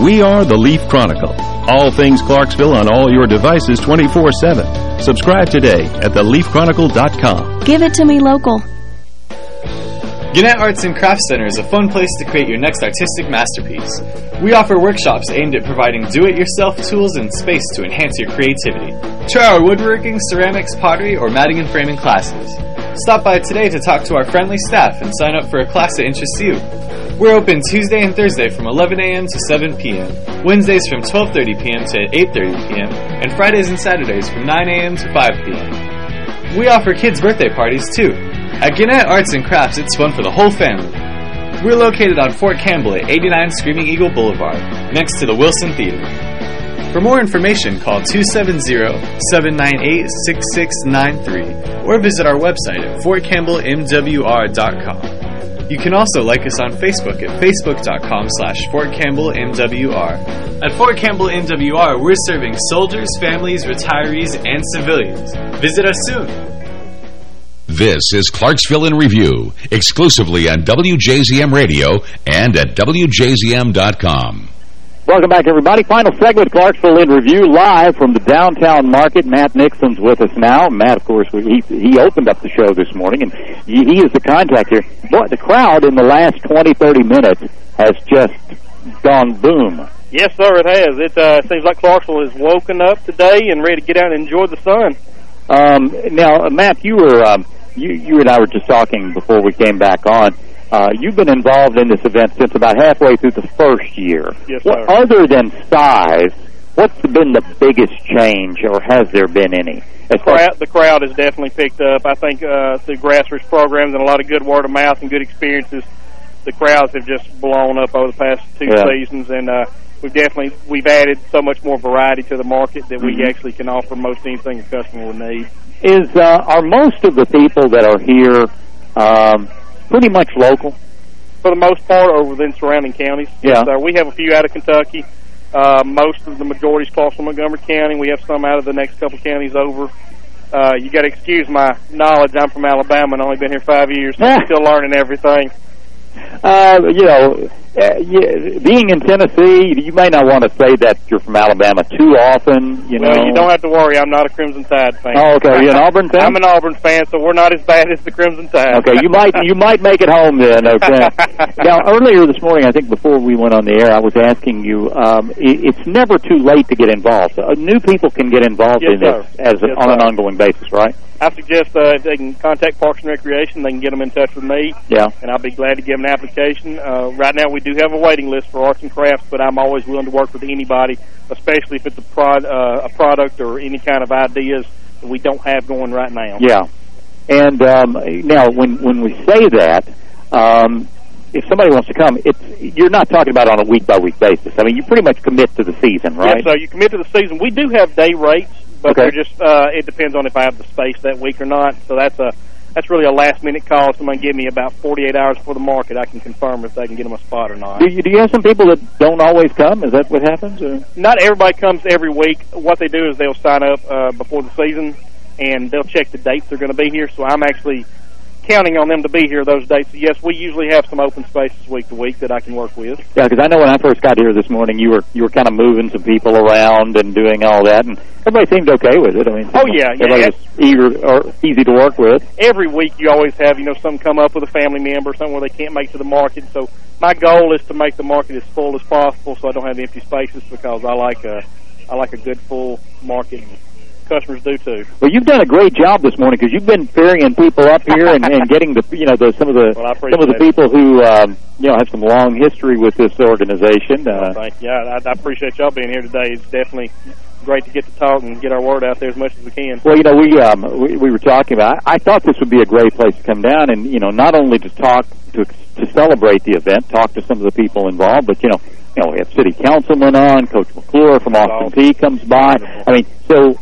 We are the Leaf Chronicle. All things Clarksville on all your devices 24-7. Subscribe today at theleafchronicle.com. Give it to me local. Gannett Arts and Crafts Center is a fun place to create your next artistic masterpiece. We offer workshops aimed at providing do-it-yourself tools and space to enhance your creativity. Try our woodworking, ceramics, pottery, or matting and framing classes. Stop by today to talk to our friendly staff and sign up for a class that interests you. We're open Tuesday and Thursday from 11 a.m. to 7 p.m., Wednesdays from 12.30 p.m. to 8.30 p.m., and Fridays and Saturdays from 9 a.m. to 5 p.m. We offer kids' birthday parties too. At Gannett Arts and Crafts, it's fun for the whole family. We're located on Fort Campbell at 89 Screaming Eagle Boulevard, next to the Wilson Theater. For more information, call 270-798-6693 or visit our website at fortcampbellmwr.com. You can also like us on Facebook at facebook.com slash fortcampbellmwr. At Fort Campbell MWR, we're serving soldiers, families, retirees, and civilians. Visit us soon. This is Clarksville in Review, exclusively on WJZM Radio and at WJZM.com. Welcome back, everybody. Final segment, Clarksville in Review, live from the downtown market. Matt Nixon's with us now. Matt, of course, he he opened up the show this morning, and he, he is the contact here. Boy, the crowd in the last 20, 30 minutes has just gone boom. Yes, sir, it has. It uh, seems like Clarksville has woken up today and ready to get out and enjoy the sun. Um, now, Matt, you were um, you you and I were just talking before we came back on. Uh, you've been involved in this event since about halfway through the first year. Yes, what, sir. Other than size, what's been the biggest change, or has there been any? The crowd, the crowd has definitely picked up. I think uh, through grassroots programs and a lot of good word of mouth and good experiences, the crowds have just blown up over the past two Yeah. seasons, and uh, we've definitely we've added so much more variety to the market that we Mhm. actually can offer most anything a customer would need. is uh, are most of the people that are here Um, pretty much local. For the most part, or within surrounding counties. Yeah. So we have a few out of Kentucky. Uh, most of the majority is Clarksville, Montgomery County. We have some out of the next couple counties over. Uh, you got to excuse my knowledge. I'm from Alabama and only been here five years. So I'm still learning everything. Uh, you know, uh, yeah, being in Tennessee, you may not want to say that you're from Alabama too often. You well, know, you don't have to worry. I'm not a Crimson Tide fan. Oh, okay. You're an Auburn fan? I'm an Auburn fan, so we're not as bad as the Crimson Tide. Okay, you might you might make it home then. Okay. now, earlier this morning, I think before we went on the air, I was asking you. Um, it, it's never too late to get involved. Uh, new people can get involved Yes, in this sir. as Yes, on an ongoing basis, right? I suggest uh, if they can contact Parks and Recreation. They can get them in touch with me. Yeah. And I'll be glad to give them an application. Uh, right now, we do have a waiting list for arts and crafts, but I'm always willing to work with anybody, especially if it's a, prod, uh, a product or any kind of ideas that we don't have going right now. Yeah. And um, now, when when we say that, um, if somebody wants to come, it's you're not talking about on a week by week basis. I mean, you pretty much commit to the season, right? Yes, so you commit to the season. We do have day rates, but Okay. they're just uh, it depends on if I have the space that week or not. So that's a that's really a last minute call. Somebody give me about 48 hours before the market. I can confirm if they can get them a spot or not. Do you, do you have some people that don't always come? Is that what happens? Or? Not everybody comes every week. What they do is they'll sign up uh, before the season, and they'll check the dates they're going to be here. So I'm actually counting on them to be here those dates. So yes, we usually have some open spaces week to week that I can work with. Yeah, because I know when I first got here this morning, you were you were kind of moving some people around and doing all that, and everybody seemed okay with it. I mean, Oh, yeah, yeah. everybody was eager or easy to work with. every week you always have, you know, some come up with a family member, something where they can't make to the market. So my goal is to make the market as full as possible, so I don't have empty spaces because I like a, I like a good full market. and Customers do too. Well, you've done a great job this morning because you've been ferrying people up here and, and getting the you know the some of the Well, some of the appreciate it. people who um, you know have some long history with this organization. Uh, Thank you. Yeah, I, I appreciate y'all being here today. It's definitely great to get to talk and get our word out there as much as we can. Well, you know, we um we, we were talking about. I, I thought this would be a great place to come down and you know not only to talk to to celebrate the event, talk to some of the people involved, but you know, you know, we have city councilman on, Coach McClure from Austin Peay comes by. I mean, so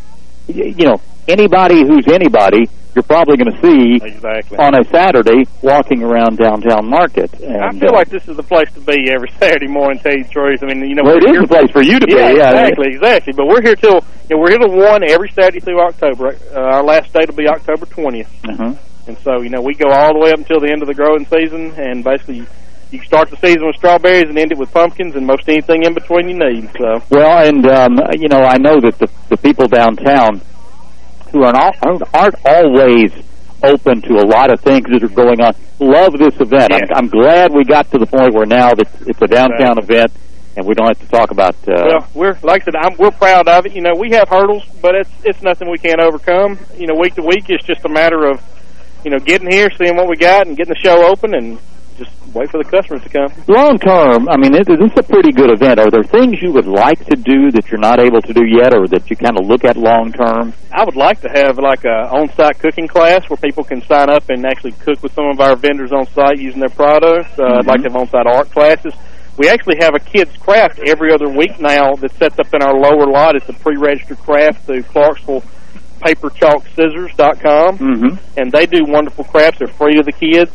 you know, anybody who's anybody, you're probably going to see Exactly. on a Saturday walking around downtown Market. And, I feel uh, like this is the place to be every Saturday morning. Tell you the truth, I mean, you know, Well, it is the place for you to be, Yeah, yeah. exactly, exactly. But we're here till you know, we're here till one every Saturday through October. Uh, our last date will be October twentieth, uh-huh. and so you know we go all the way up until the end of the growing season, and basically you can start the season with strawberries and end it with pumpkins and most anything in between you need. So Well, and um, you know, I know that the the people downtown who are not aren't, always open to a lot of things that are going on love this event. I'm, I'm glad we got to the point where now that it's a downtown event and we don't have to talk about. Uh, well, we're like I said, I'm, we're proud of it. You know, we have hurdles, but it's it's nothing we can't overcome. You know, week to week, it's just a matter of you know getting here, seeing what we got, and getting the show open, and wait for the customers to come. Long term, I mean, it, this is a pretty good event. Are there things you would like to do that you're not able to do yet, or that you kind of look at long term? I would like to have like a on-site cooking class where people can sign up and actually cook with some of our vendors on site using their products. Uh, I'd like to have on-site art classes. We actually have a kids craft every other week now that sets up in our lower lot. It's a pre-registered craft through Clarksville paperchalkscissors.com Mm-hmm. and they do wonderful crafts. They're free to the kids.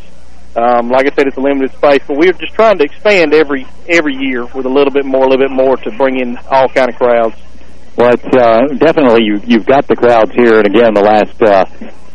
Um, like I said, it's a limited space, but we're just trying to expand every every year with a little bit more, a little bit more to bring in all kind of crowds. Well, it's uh, definitely you. You've got the crowds here, and again, the last uh,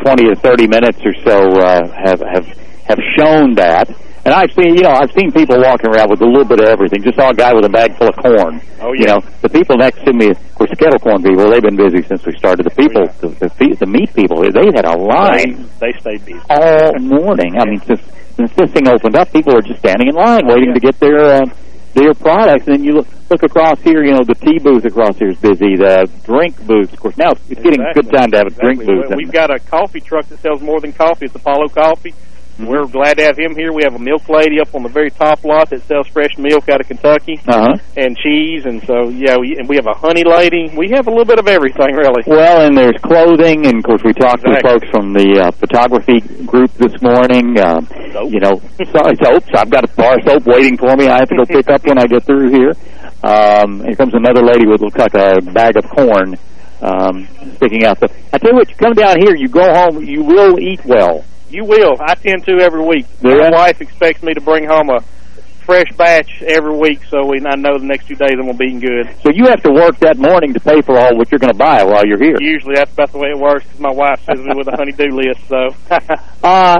twenty to thirty minutes or so uh, have have have shown that. And I've seen, you know, I've seen people walking around with a little bit of everything. Just saw a guy with a bag full of corn. Oh, yeah. You know, the people next to me, course, kettle corn people, they've been busy since we started. The people, the, the the meat people, they had a line They, they stayed busy. all morning. I mean, since since this thing opened up, people are just standing in line waiting to get their uh, their products. And then you look look across here, you know, the tea booth across here is busy. The drink booth, of course, now it's getting a good time to have a drink booth. We've got a coffee truck that sells more than coffee. It's Apollo Coffee. Mm-hmm. We're glad to have him here. We have a milk lady up on the very top lot that sells fresh milk out of Kentucky Uh-huh. and cheese, and so yeah, we, and we have a honey lady. We have a little bit of everything, really. Well, and there's clothing, and of course we talked to folks from the uh, photography group this morning. Um, you know, so, soap. I've got a bar of soap waiting for me. I have to go pick up when I get through here. Um, here comes another lady with looks like a bag of corn um, sticking out. So I tell you what, you come down here, you go home, you will eat well. You will. I tend to every week. Yeah. My wife expects me to bring home a fresh batch every week, so we, I know the next few days I'm going to be eating good. So you have to work that morning to pay for all what you're going to buy while you're here. Usually that's about the way it works 'cause my wife sends me with a honey-do list, so... Uh,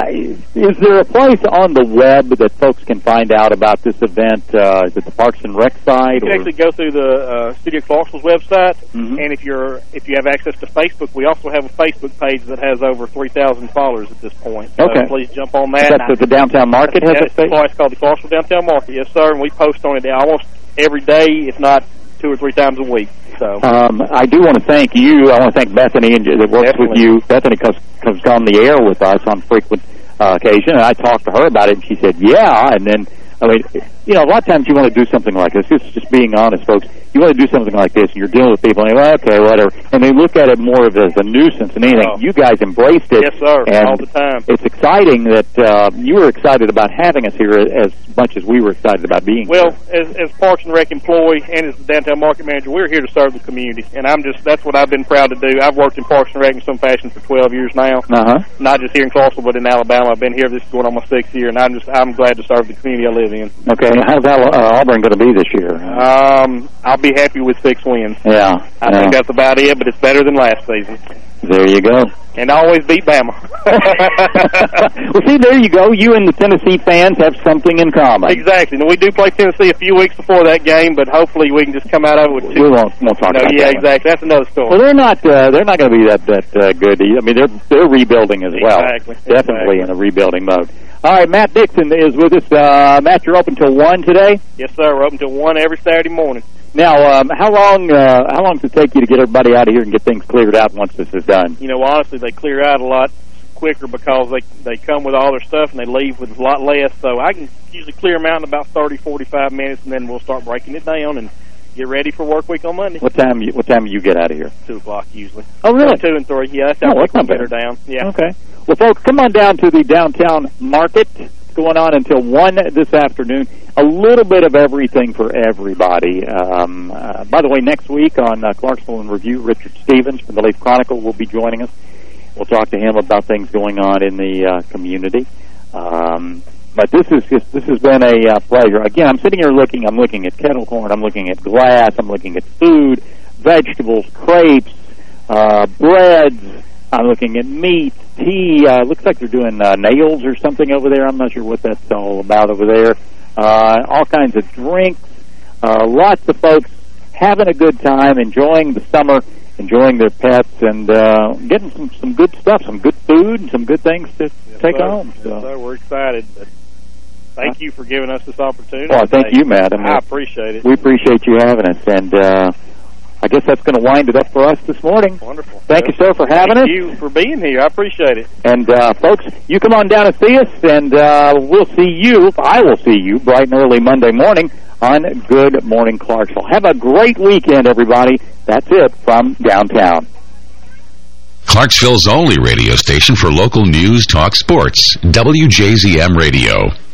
is there a place on the web that folks can find out about this event? Uh, is it the Parks and Rec site? You can Or? actually go through the uh, Studio Clarksville's website, Mhm. and if you're if you have access to Facebook, we also have a Facebook page that has over 3,000 followers at this point. So Okay. please jump on Is that. that the, the downtown market has a face? it's called the Clarksville Downtown Market, yes, sir, and we post on it almost every day, if not two or three times a week. So Um, I do want to thank you. I want to thank Bethany and that works with you. Bethany comes comes on the air with us on frequent uh, occasion, and I talked to her about it, and she said, "Yeah." And then, I mean, you know, a lot of times you want to do something like this. This is just being honest, folks. You want to do something like this, and you're dealing with people, and they're like, okay, whatever, and they look at it more of as a nuisance than anything. Oh. You guys embraced it, yes, sir, all the time. it's exciting that uh, you were excited about having us here as much as we were excited about being Well, here. as, as Parks and Rec employee and as the downtown market manager, we're here to serve the community, and I'm just that's what I've been proud to do. I've worked in Parks and Rec in some fashion for 12 years now, Uh-huh. not just here in Clarksville, but in Alabama. I've been here. This is going on my sixth year, and I'm just I'm glad to serve the community I live in. Okay, how's Al- uh, Auburn going to be this year? Um, I'll be happy with six wins. Yeah, I yeah. think that's about it, but it's better than last season. There you go. And I always beat Bama. well, see, there you go. You and the Tennessee fans have something in common. exactly. Now, we do play Tennessee a few weeks before that game, but hopefully we can just come out of it with two. We won't, won't talk No, about yeah, that. one. exactly. That's another story. Well, they're not. Uh, they're not going to be that that uh, good. I mean, they're they're rebuilding as well. Exactly, Definitely in a rebuilding mode. All right, Matt Dixon is with us. Uh, Matt, you're open till one today. Yes, sir. We're open till one every Saturday morning. Now, um, how long uh, how long does it take you to get everybody out of here and get things cleared out once this is done? You know, honestly, they clear out a lot quicker because they they come with all their stuff and they leave with a lot less. So I can usually clear them out in about thirty, forty-five minutes, and then we'll start breaking it down and get ready for work week on Monday. What time? You, what time do you get out of here? Two o'clock usually. Oh, really? Two and three. Yeah, that's Oh, how not we get her down. Yeah. Okay. Well, folks, come on down to the downtown market. It's going on until 1 this afternoon. A little bit of everything for everybody. Um, uh, by the way, next week on uh, Clarksville in Review, Richard Stevens from the Leaf Chronicle will be joining us. We'll talk to him about things going on in the uh, community. Um, but this is just this has been a uh, pleasure. Again, I'm sitting here looking. I'm looking at kettle corn. I'm looking at glass. I'm looking at food, vegetables, crepes, uh, breads. I'm looking at meat, tea. Uh, looks like they're doing uh, nails or something over there. I'm not sure what that's all about over there. Uh, all kinds of drinks. Uh, lots of folks having a good time, enjoying the summer, enjoying their pets, and uh, getting some some good stuff, some good food, and some good things to take sir. home. Yes, So. sir. We're excited. Thank you for giving us this opportunity. Well, thank today. you, Matt. I mean, I appreciate it. We appreciate you having us, and uh, I guess that's going to wind it up for us this morning. Wonderful. Thank you, sir, for having Thank us. you for being here. I appreciate it. And uh, folks, you come on down and see us, and uh, we'll see you. I will see you bright and early Monday morning on Good Morning Clarksville. Have a great weekend, everybody. That's it from downtown. Clarksville's only radio station for local news, talk, sports. WJZM Radio.